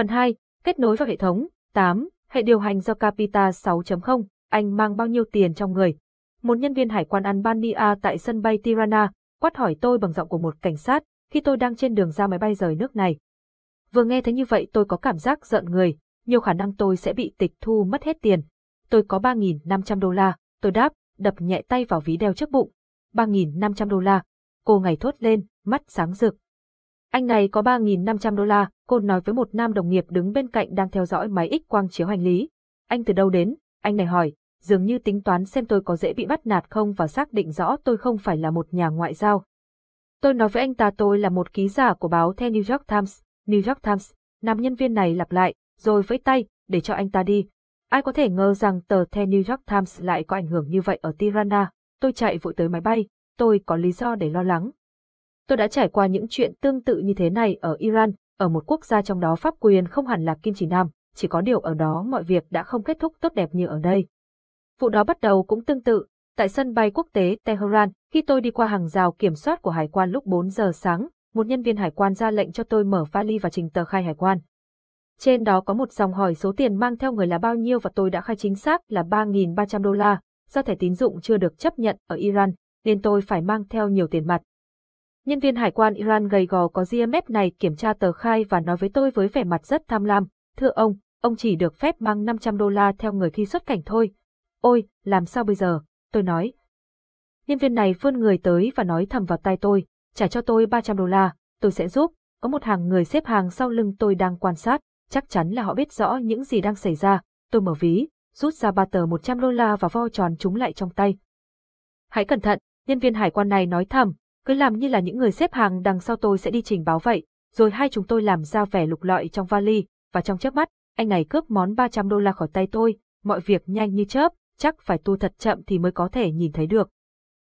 Phần 2. Kết nối vào hệ thống. 8. Hệ điều hành do Capita 6.0. Anh mang bao nhiêu tiền trong người? Một nhân viên hải quan Albania tại sân bay Tirana quát hỏi tôi bằng giọng của một cảnh sát khi tôi đang trên đường ra máy bay rời nước này. Vừa nghe thấy như vậy tôi có cảm giác giận người, nhiều khả năng tôi sẽ bị tịch thu mất hết tiền. Tôi có 3.500 đô la, tôi đáp, đập nhẹ tay vào ví đeo trước bụng. 3.500 đô la. Cô ngày thốt lên, mắt sáng rực. Anh này có 3.500 đô la, cô nói với một nam đồng nghiệp đứng bên cạnh đang theo dõi máy x quang chiếu hành lý. Anh từ đâu đến? Anh này hỏi, dường như tính toán xem tôi có dễ bị bắt nạt không và xác định rõ tôi không phải là một nhà ngoại giao. Tôi nói với anh ta tôi là một ký giả của báo The New York Times. New York Times, nam nhân viên này lặp lại, rồi vẫy tay, để cho anh ta đi. Ai có thể ngờ rằng tờ The New York Times lại có ảnh hưởng như vậy ở Tirana. Tôi chạy vội tới máy bay, tôi có lý do để lo lắng. Tôi đã trải qua những chuyện tương tự như thế này ở Iran, ở một quốc gia trong đó pháp quyền không hẳn là kim chỉ nam, chỉ có điều ở đó mọi việc đã không kết thúc tốt đẹp như ở đây. Vụ đó bắt đầu cũng tương tự, tại sân bay quốc tế Tehran, khi tôi đi qua hàng rào kiểm soát của hải quan lúc 4 giờ sáng, một nhân viên hải quan ra lệnh cho tôi mở vali và trình tờ khai hải quan. Trên đó có một dòng hỏi số tiền mang theo người là bao nhiêu và tôi đã khai chính xác là 3.300 đô la, do thẻ tín dụng chưa được chấp nhận ở Iran, nên tôi phải mang theo nhiều tiền mặt. Nhân viên hải quan Iran gầy gò có GMF này kiểm tra tờ khai và nói với tôi với vẻ mặt rất tham lam, thưa ông, ông chỉ được phép mang 500 đô la theo người khi xuất cảnh thôi. Ôi, làm sao bây giờ, tôi nói. Nhân viên này vươn người tới và nói thầm vào tay tôi, trả cho tôi 300 đô la, tôi sẽ giúp, có một hàng người xếp hàng sau lưng tôi đang quan sát, chắc chắn là họ biết rõ những gì đang xảy ra, tôi mở ví, rút ra ba tờ 100 đô la và vo tròn chúng lại trong tay. Hãy cẩn thận, nhân viên hải quan này nói thầm, cứ làm như là những người xếp hàng đằng sau tôi sẽ đi trình báo vậy, rồi hai chúng tôi làm ra vẻ lục lọi trong vali, và trong chớp mắt, anh này cướp món 300 đô la khỏi tay tôi, mọi việc nhanh như chớp, chắc phải tu thật chậm thì mới có thể nhìn thấy được.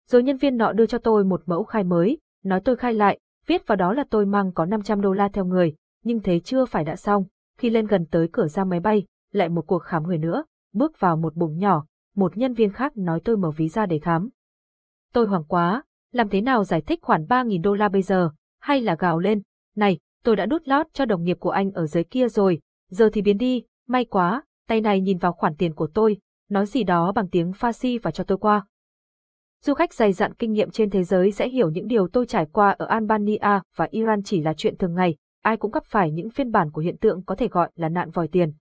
Rồi nhân viên nọ đưa cho tôi một mẫu khai mới, nói tôi khai lại, viết vào đó là tôi mang có 500 đô la theo người, nhưng thế chưa phải đã xong, khi lên gần tới cửa ra máy bay, lại một cuộc khám người nữa, bước vào một bụng nhỏ, một nhân viên khác nói tôi mở ví ra để khám. Tôi hoảng quá, làm thế nào giải thích khoản 3.000 đô la bây giờ, hay là gào lên, này, tôi đã đút lót cho đồng nghiệp của anh ở dưới kia rồi, giờ thì biến đi, may quá, tay này nhìn vào khoản tiền của tôi, nói gì đó bằng tiếng Farsi và cho tôi qua. Du khách dày dặn kinh nghiệm trên thế giới sẽ hiểu những điều tôi trải qua ở Albania và Iran chỉ là chuyện thường ngày, ai cũng gặp phải những phiên bản của hiện tượng có thể gọi là nạn vòi tiền.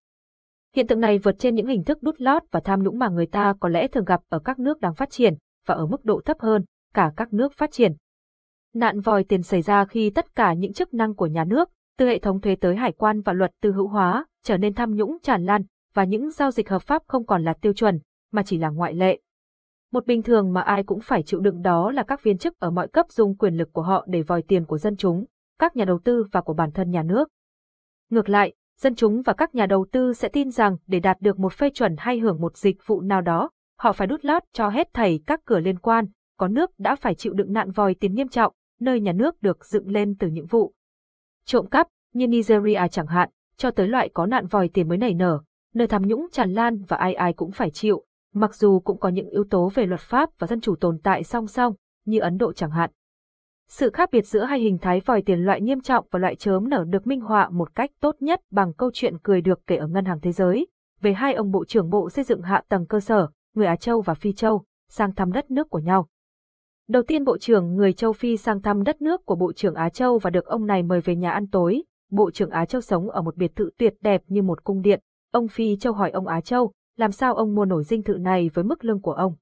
Hiện tượng này vượt trên những hình thức đút lót và tham nhũng mà người ta có lẽ thường gặp ở các nước đang phát triển, và ở mức độ thấp hơn, cả các nước phát triển. Nạn vòi tiền xảy ra khi tất cả những chức năng của nhà nước, từ hệ thống thuế tới hải quan và luật tư hữu hóa, trở nên tham nhũng tràn lan, và những giao dịch hợp pháp không còn là tiêu chuẩn, mà chỉ là ngoại lệ. Một bình thường mà ai cũng phải chịu đựng đó là các viên chức ở mọi cấp dùng quyền lực của họ để vòi tiền của dân chúng, các nhà đầu tư và của bản thân nhà nước. Ngược lại, dân chúng và các nhà đầu tư sẽ tin rằng để đạt được một phê chuẩn hay hưởng một dịch vụ nào đó, họ phải đút lót cho hết thảy các cửa liên quan, có nước đã phải chịu đựng nạn vòi tiền nghiêm trọng, nơi nhà nước được dựng lên từ những vụ trộm cắp, như Nigeria chẳng hạn, cho tới loại có nạn vòi tiền mới nảy nở, nơi tham nhũng tràn lan và ai ai cũng phải chịu, mặc dù cũng có những yếu tố về luật pháp và dân chủ tồn tại song song, như Ấn Độ chẳng hạn. Sự khác biệt giữa hai hình thái vòi tiền loại nghiêm trọng và loại chớm nở được minh họa một cách tốt nhất bằng câu chuyện cười được kể ở Ngân hàng Thế giới, về hai ông Bộ trưởng Bộ Xây dựng Hạ tầng cơ sở, người Á Châu và Phi Châu, sang thăm đất nước của nhau. Đầu tiên Bộ trưởng người Châu Phi sang thăm đất nước của Bộ trưởng Á Châu và được ông này mời về nhà ăn tối. Bộ trưởng Á Châu sống ở một biệt thự tuyệt đẹp như một cung điện. Ông Phi Châu hỏi ông Á Châu, làm sao ông mua nổi dinh thự này với mức lương của ông?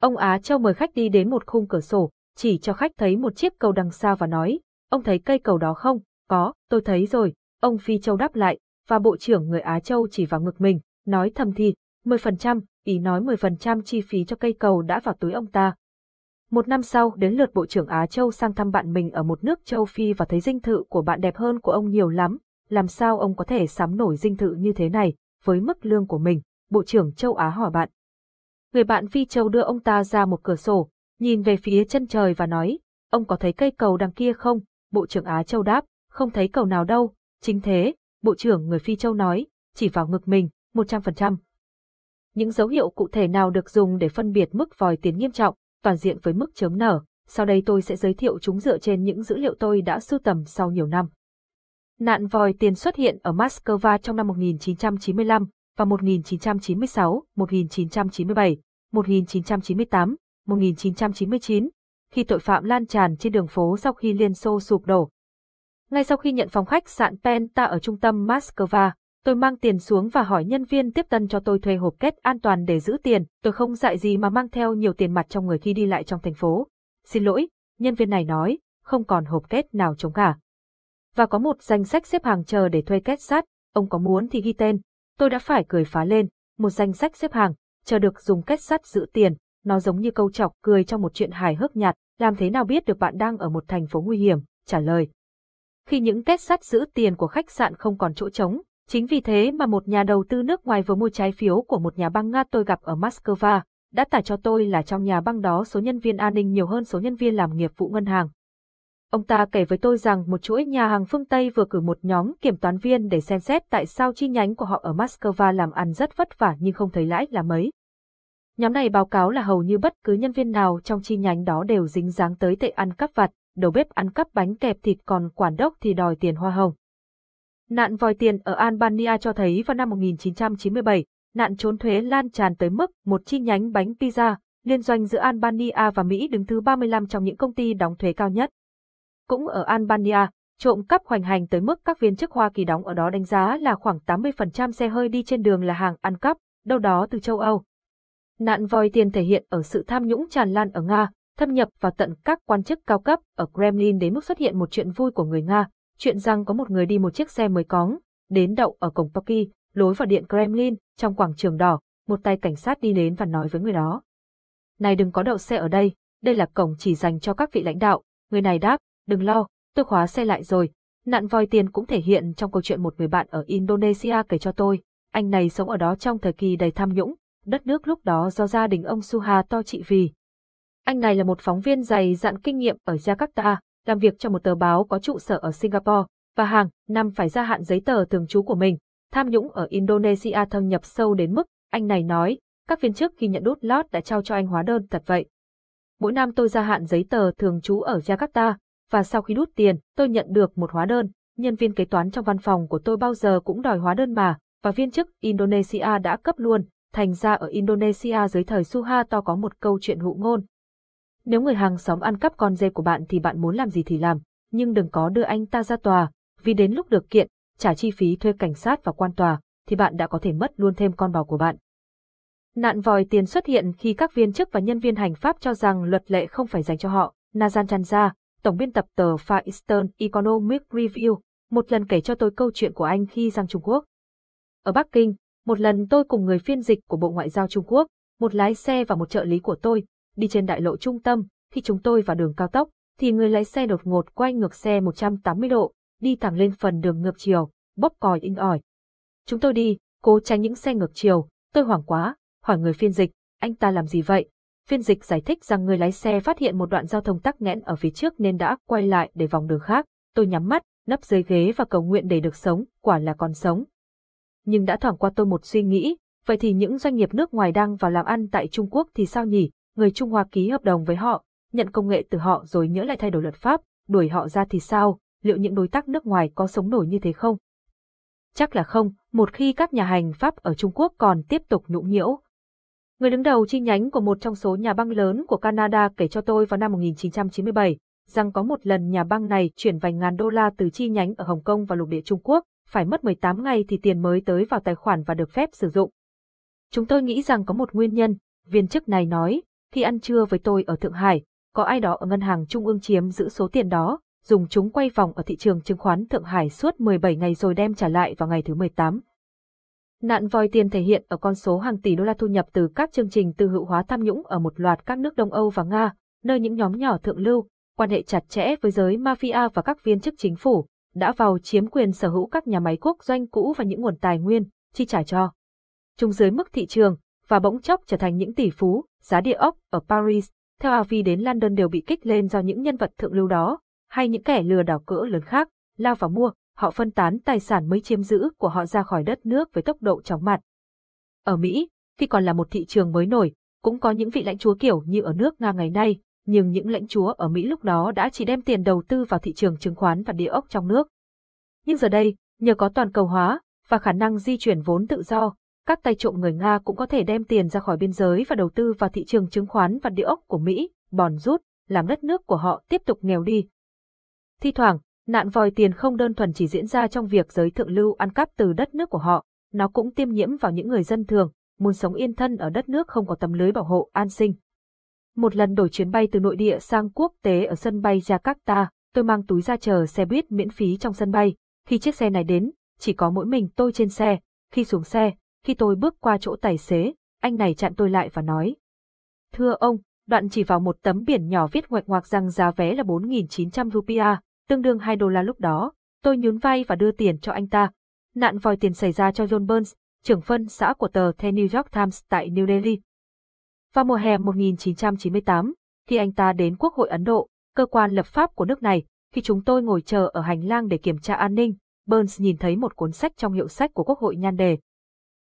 Ông Á Châu mời khách đi đến một khung cửa sổ, chỉ cho khách thấy một chiếc cầu đằng xa và nói, ông thấy cây cầu đó không? Có, tôi thấy rồi. Ông Phi Châu đáp lại, và Bộ trưởng người Á Châu chỉ vào ngực mình, nói thầm thì, 10%, ý nói 10% chi phí cho cây cầu đã vào túi ông ta. Một năm sau, đến lượt Bộ trưởng Á Châu sang thăm bạn mình ở một nước châu Phi và thấy dinh thự của bạn đẹp hơn của ông nhiều lắm. Làm sao ông có thể sắm nổi dinh thự như thế này, với mức lương của mình? Bộ trưởng châu Á hỏi bạn. Người bạn Phi Châu đưa ông ta ra một cửa sổ, nhìn về phía chân trời và nói, ông có thấy cây cầu đằng kia không? Bộ trưởng Á Châu đáp, không thấy cầu nào đâu. Chính thế, Bộ trưởng người Phi Châu nói, chỉ vào ngực mình, 100%. Những dấu hiệu cụ thể nào được dùng để phân biệt mức vòi tiền nghiêm trọng, toàn diện với mức chớm nở, sau đây tôi sẽ giới thiệu chúng dựa trên những dữ liệu tôi đã sưu tầm sau nhiều năm. Nạn vòi tiền xuất hiện ở Moscow trong năm 1995 và 1996, 1997, 1998, 1999, khi tội phạm lan tràn trên đường phố sau khi Liên Xô sụp đổ. Ngay sau khi nhận phòng khách sạn Penta ở trung tâm Moscow, tôi mang tiền xuống và hỏi nhân viên tiếp tân cho tôi thuê hộp kết an toàn để giữ tiền. Tôi không dạy gì mà mang theo nhiều tiền mặt trong người khi đi lại trong thành phố. Xin lỗi, nhân viên này nói, không còn hộp kết nào trống cả. Và có một danh sách xếp hàng chờ để thuê kết sắt, ông có muốn thì ghi tên. Tôi đã phải cười phá lên, một danh sách xếp hàng, chờ được dùng kết sắt giữ tiền, nó giống như câu chọc cười trong một chuyện hài hước nhạt, làm thế nào biết được bạn đang ở một thành phố nguy hiểm, trả lời. Khi những kết sắt giữ tiền của khách sạn không còn chỗ trống, chính vì thế mà một nhà đầu tư nước ngoài vừa mua trái phiếu của một nhà băng Nga tôi gặp ở Moscow, đã tả cho tôi là trong nhà băng đó số nhân viên an ninh nhiều hơn số nhân viên làm nghiệp vụ ngân hàng. Ông ta kể với tôi rằng một chuỗi nhà hàng phương Tây vừa cử một nhóm kiểm toán viên để xem xét tại sao chi nhánh của họ ở Moscow làm ăn rất vất vả nhưng không thấy lãi là mấy. Nhóm này báo cáo là hầu như bất cứ nhân viên nào trong chi nhánh đó đều dính dáng tới tệ ăn cắp vặt, đầu bếp ăn cắp bánh kẹp thịt còn quản đốc thì đòi tiền hoa hồng. Nạn vòi tiền ở Albania cho thấy vào năm 1997, nạn trốn thuế lan tràn tới mức một chi nhánh bánh pizza, liên doanh giữa Albania và Mỹ đứng thứ 35 trong những công ty đóng thuế cao nhất. Cũng ở Albania, trộm cắp hoành hành tới mức các viên chức Hoa Kỳ đóng ở đó đánh giá là khoảng 80% xe hơi đi trên đường là hàng ăn cắp, đâu đó từ châu Âu. Nạn vòi tiền thể hiện ở sự tham nhũng tràn lan ở Nga, thâm nhập vào tận các quan chức cao cấp ở Kremlin đến mức xuất hiện một chuyện vui của người Nga, chuyện rằng có một người đi một chiếc xe mới cóng, đến đậu ở cổng Toki, lối vào điện Kremlin, trong quảng trường đỏ, một tay cảnh sát đi đến và nói với người đó. Này đừng có đậu xe ở đây, đây là cổng chỉ dành cho các vị lãnh đạo, người này đáp, đừng lo, tôi khóa xe lại rồi. Nạn vòi tiền cũng thể hiện trong câu chuyện một người bạn ở Indonesia kể cho tôi, anh này sống ở đó trong thời kỳ đầy tham nhũng, đất nước lúc đó do gia đình ông Suha to trị vì. Anh này là một phóng viên dày dặn kinh nghiệm ở Jakarta, làm việc cho một tờ báo có trụ sở ở Singapore, và hàng năm phải gia hạn giấy tờ thường trú của mình. Tham nhũng ở Indonesia thâm nhập sâu đến mức, anh này nói, các viên chức khi nhận đút lót đã trao cho anh hóa đơn thật vậy. Mỗi năm tôi gia hạn giấy tờ thường trú ở Jakarta, và sau khi đút tiền, tôi nhận được một hóa đơn. Nhân viên kế toán trong văn phòng của tôi bao giờ cũng đòi hóa đơn mà, và viên chức Indonesia đã cấp luôn, thành ra ở Indonesia dưới thời Suharto có một câu chuyện hụ ngôn. Nếu người hàng xóm ăn cắp con dê của bạn thì bạn muốn làm gì thì làm, nhưng đừng có đưa anh ta ra tòa, vì đến lúc được kiện, trả chi phí thuê cảnh sát và quan tòa, thì bạn đã có thể mất luôn thêm con bò của bạn. Nạn vòi tiền xuất hiện khi các viên chức và nhân viên hành pháp cho rằng luật lệ không phải dành cho họ. Nazan Chanza, tổng biên tập tờ Far Eastern Economic Review, một lần kể cho tôi câu chuyện của anh khi sang Trung Quốc. Ở Bắc Kinh, một lần tôi cùng người phiên dịch của Bộ Ngoại giao Trung Quốc, một lái xe và một trợ lý của tôi, đi trên đại lộ trung tâm, khi chúng tôi vào đường cao tốc, thì người lái xe đột ngột quay ngược xe 180 độ, đi thẳng lên phần đường ngược chiều, bóp còi inh ỏi. Chúng tôi đi, cố tránh những xe ngược chiều, tôi hoảng quá, hỏi người phiên dịch, anh ta làm gì vậy? Phiên dịch giải thích rằng người lái xe phát hiện một đoạn giao thông tắc nghẽn ở phía trước nên đã quay lại để vòng đường khác. Tôi nhắm mắt, nấp dưới ghế và cầu nguyện để được sống, quả là còn sống, nhưng đã thoảng qua tôi một suy nghĩ, vậy thì những doanh nghiệp nước ngoài đang vào làm ăn tại Trung Quốc thì sao nhỉ? Người Trung Hoa ký hợp đồng với họ, nhận công nghệ từ họ rồi nhỡ lại thay đổi luật pháp, đuổi họ ra thì sao? Liệu những đối tác nước ngoài có sống nổi như thế không? Chắc là không, một khi các nhà hành pháp ở Trung Quốc còn tiếp tục nhũng nhiễu. Người đứng đầu chi nhánh của một trong số nhà băng lớn của Canada kể cho tôi vào năm 1997 rằng có một lần nhà băng này chuyển vài ngàn đô la từ chi nhánh ở Hồng Kông vào lục địa Trung Quốc, phải mất 18 ngày thì tiền mới tới vào tài khoản và được phép sử dụng. Chúng tôi nghĩ rằng có một nguyên nhân, viên chức này nói, khi ăn trưa với tôi ở Thượng Hải, có ai đó ở ngân hàng trung ương chiếm giữ số tiền đó, dùng chúng quay vòng ở thị trường chứng khoán Thượng Hải suốt 17 ngày rồi đem trả lại vào ngày thứ 18. Nạn vòi tiền thể hiện ở con số hàng tỷ đô la thu nhập từ các chương trình tư hữu hóa tham nhũng ở một loạt các nước Đông Âu và Nga, nơi những nhóm nhỏ thượng lưu, quan hệ chặt chẽ với giới mafia và các viên chức chính phủ, đã vào chiếm quyền sở hữu các nhà máy quốc doanh cũ và những nguồn tài nguyên, chi trả cho. Chúng dưới mức thị trường, và bỗng chốc trở thành những tỷ phú, giá địa ốc ở Paris, theo Avi đến London đều bị kích lên do những nhân vật thượng lưu đó, hay những kẻ lừa đảo cỡ lớn khác, lao vào mua, họ phân tán tài sản mới chiếm giữ của họ ra khỏi đất nước với tốc độ chóng mặt. Ở Mỹ, khi còn là một thị trường mới nổi, cũng có những vị lãnh chúa kiểu như ở nước Nga ngày nay, nhưng những lãnh chúa ở Mỹ lúc đó đã chỉ đem tiền đầu tư vào thị trường chứng khoán và địa ốc trong nước. Nhưng giờ đây, nhờ có toàn cầu hóa và khả năng di chuyển vốn tự do, các tay trộm người Nga cũng có thể đem tiền ra khỏi biên giới và đầu tư vào thị trường chứng khoán và địa ốc của Mỹ, bòn rút, làm đất nước của họ tiếp tục nghèo đi. Thi thoảng, nạn vòi tiền không đơn thuần chỉ diễn ra trong việc giới thượng lưu ăn cắp từ đất nước của họ, nó cũng tiêm nhiễm vào những người dân thường, muốn sống yên thân ở đất nước không có tấm lưới bảo hộ an sinh. Một lần đổi chuyến bay từ nội địa sang quốc tế ở sân bay Jakarta, tôi mang túi ra chờ xe buýt miễn phí trong sân bay. Khi chiếc xe này đến, chỉ có mỗi mình tôi trên xe. Khi xuống xe, khi tôi bước qua chỗ tài xế, anh này chặn tôi lại và nói. Thưa ông, đoạn chỉ vào một tấm biển nhỏ viết ngoạch ngoạc rằng giá vé là 4.900 rupia, tương đương 2 đô la lúc đó. Tôi nhún vai và đưa tiền cho anh ta. Nạn vòi tiền xảy ra cho John Burns, trưởng phân xã của tờ The New York Times tại New Delhi. Vào mùa hè 1998, khi anh ta đến Quốc hội Ấn Độ, cơ quan lập pháp của nước này, khi chúng tôi ngồi chờ ở hành lang để kiểm tra an ninh, Burns nhìn thấy một cuốn sách trong hiệu sách của Quốc hội nhan đề.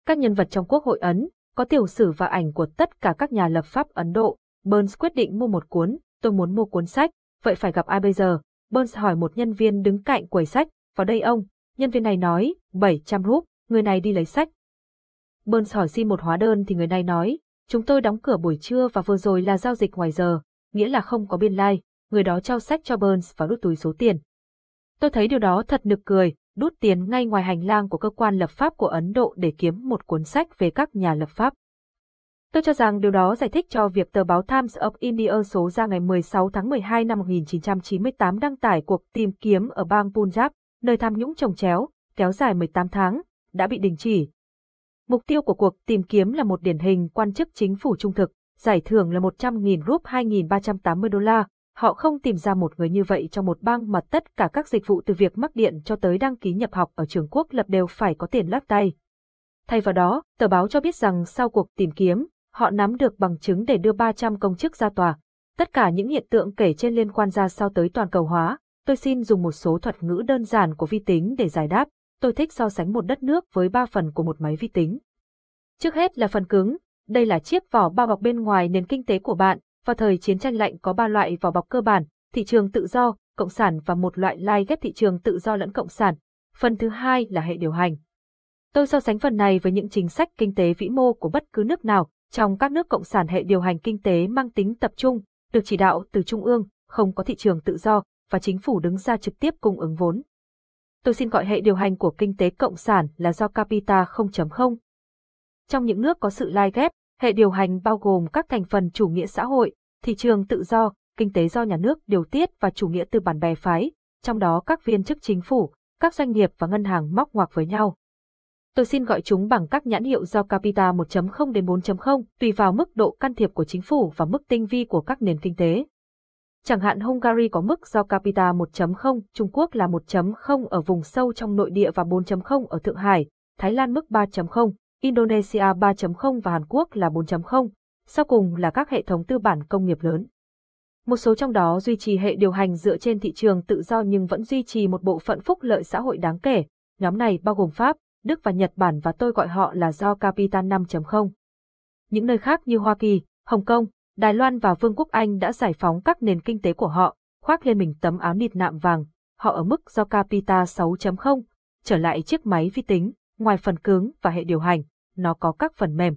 Các nhân vật trong Quốc hội Ấn, có tiểu sử và ảnh của tất cả các nhà lập pháp Ấn Độ. Burns quyết định mua một cuốn, tôi muốn mua cuốn sách, vậy phải gặp ai bây giờ? Burns hỏi một nhân viên đứng cạnh quầy sách, vào đây ông, nhân viên này nói, 700 rúp, người này đi lấy sách. Burns hỏi xin một hóa đơn thì người này nói, chúng tôi đóng cửa buổi trưa và vừa rồi là giao dịch ngoài giờ, nghĩa là không có biên lai, like. người đó trao sách cho Burns và đút túi số tiền. Tôi thấy điều đó thật nực cười, đút tiền ngay ngoài hành lang của cơ quan lập pháp của Ấn Độ để kiếm một cuốn sách về các nhà lập pháp. Tôi cho rằng điều đó giải thích cho việc tờ báo Times of India số ra ngày 16 tháng 12 năm 1998 đăng tải cuộc tìm kiếm ở bang Punjab, nơi tham nhũng trồng chéo, kéo dài 18 tháng, đã bị đình chỉ. Mục tiêu của cuộc tìm kiếm là một điển hình quan chức chính phủ trung thực, giải thưởng là 100.000 rúp 2.380 đô la, Họ không tìm ra một người như vậy trong một bang mà tất cả các dịch vụ từ việc mắc điện cho tới đăng ký nhập học ở trường quốc lập đều phải có tiền lắc tay. Thay vào đó, tờ báo cho biết rằng sau cuộc tìm kiếm, họ nắm được bằng chứng để đưa 300 công chức ra tòa. Tất cả những hiện tượng kể trên liên quan ra sao tới toàn cầu hóa, tôi xin dùng một số thuật ngữ đơn giản của vi tính để giải đáp. Tôi thích so sánh một đất nước với ba phần của một máy vi tính. Trước hết là phần cứng, đây là chiếc vỏ bao bọc bên ngoài nền kinh tế của bạn, vào thời chiến tranh lạnh có ba loại vỏ bọc cơ bản, thị trường tự do, cộng sản và một loại lai ghép thị trường tự do lẫn cộng sản. Phần thứ hai là hệ điều hành. Tôi so sánh phần này với những chính sách kinh tế vĩ mô của bất cứ nước nào. Trong các nước cộng sản hệ điều hành kinh tế mang tính tập trung, được chỉ đạo từ trung ương, không có thị trường tự do, và chính phủ đứng ra trực tiếp cung ứng vốn. Tôi xin gọi hệ điều hành của kinh tế cộng sản là do Capita 0.0. Trong những nước có sự lai ghép, hệ điều hành bao gồm các thành phần chủ nghĩa xã hội, thị trường tự do, kinh tế do nhà nước điều tiết và chủ nghĩa tư bản bè phái, trong đó các viên chức chính phủ, các doanh nghiệp và ngân hàng móc ngoặc với nhau. Tôi xin gọi chúng bằng các nhãn hiệu do Capita 1.0 đến 4.0, tùy vào mức độ can thiệp của chính phủ và mức tinh vi của các nền kinh tế. Chẳng hạn Hungary có mức do Capita 1.0, Trung Quốc là 1.0 ở vùng sâu trong nội địa và 4.0 ở Thượng Hải, Thái Lan mức 3.0, Indonesia 3.0 và Hàn Quốc là 4.0, sau cùng là các hệ thống tư bản công nghiệp lớn. Một số trong đó duy trì hệ điều hành dựa trên thị trường tự do nhưng vẫn duy trì một bộ phận phúc lợi xã hội đáng kể. Nhóm này bao gồm Pháp, Đức và Nhật Bản và tôi gọi họ là do Capital 5.0. Những nơi khác như Hoa Kỳ, Hồng Kông, Đài Loan và Vương quốc Anh đã giải phóng các nền kinh tế của họ, khoác lên mình tấm áo nịt nạm vàng. Họ ở mức do Capital 6.0, trở lại chiếc máy vi tính, ngoài phần cứng và hệ điều hành, nó có các phần mềm.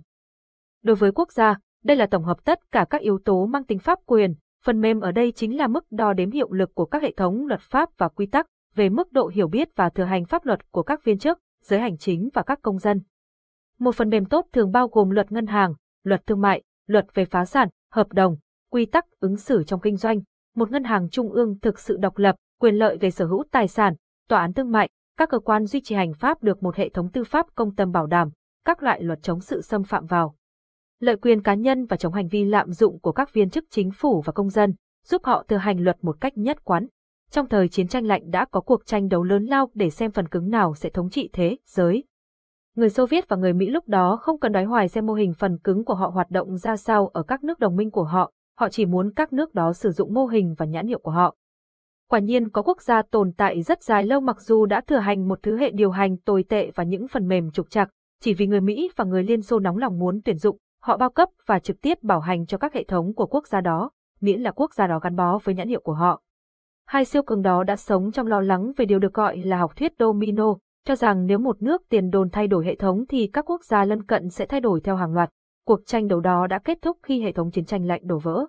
Đối với quốc gia, đây là tổng hợp tất cả các yếu tố mang tính pháp quyền, phần mềm ở đây chính là mức đo đếm hiệu lực của các hệ thống luật pháp và quy tắc về mức độ hiểu biết và thừa hành pháp luật của các viên chức, giới hành chính và các công dân. Một phần mềm tốt thường bao gồm luật ngân hàng, luật thương mại, luật về phá sản, hợp đồng, quy tắc ứng xử trong kinh doanh, một ngân hàng trung ương thực sự độc lập, quyền lợi về sở hữu tài sản, tòa án thương mại, các cơ quan duy trì hành pháp được một hệ thống tư pháp công tâm bảo đảm, các loại luật chống sự xâm phạm vào lợi quyền cá nhân và chống hành vi lạm dụng của các viên chức chính phủ và công dân, giúp họ thừa hành luật một cách nhất quán. Trong thời chiến tranh lạnh đã có cuộc tranh đấu lớn lao để xem phần cứng nào sẽ thống trị thế giới. Người Xô Viết và người Mỹ lúc đó không cần đoái hoài xem mô hình phần cứng của họ hoạt động ra sao ở các nước đồng minh của họ, họ chỉ muốn các nước đó sử dụng mô hình và nhãn hiệu của họ. Quả nhiên có quốc gia tồn tại rất dài lâu mặc dù đã thừa hành một thứ hệ điều hành tồi tệ và những phần mềm trục trặc, chỉ vì người Mỹ và người Liên Xô nóng lòng muốn tuyển dụng, họ bao cấp và trực tiếp bảo hành cho các hệ thống của quốc gia đó, miễn là quốc gia đó gắn bó với nhãn hiệu của họ. Hai siêu cường đó đã sống trong lo lắng về điều được gọi là học thuyết domino, cho rằng nếu một nước tiền đồn thay đổi hệ thống thì các quốc gia lân cận sẽ thay đổi theo hàng loạt. Cuộc tranh đấu đó đã kết thúc khi hệ thống chiến tranh lạnh đổ vỡ.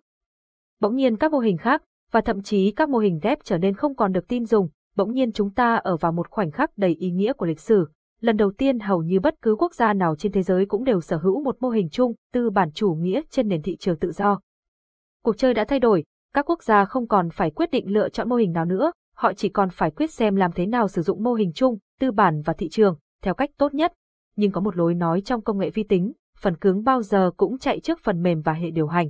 Bỗng nhiên các mô hình khác, và thậm chí các mô hình ghép trở nên không còn được tin dùng, bỗng nhiên chúng ta ở vào một khoảnh khắc đầy ý nghĩa của lịch sử. Lần đầu tiên hầu như bất cứ quốc gia nào trên thế giới cũng đều sở hữu một mô hình chung, tư bản chủ nghĩa trên nền thị trường tự do. Cuộc chơi đã thay đổi, các quốc gia không còn phải quyết định lựa chọn mô hình nào nữa, họ chỉ còn phải quyết xem làm thế nào sử dụng mô hình chung, tư bản và thị trường, theo cách tốt nhất. Nhưng có một lối nói trong công nghệ vi tính, phần cứng bao giờ cũng chạy trước phần mềm và hệ điều hành.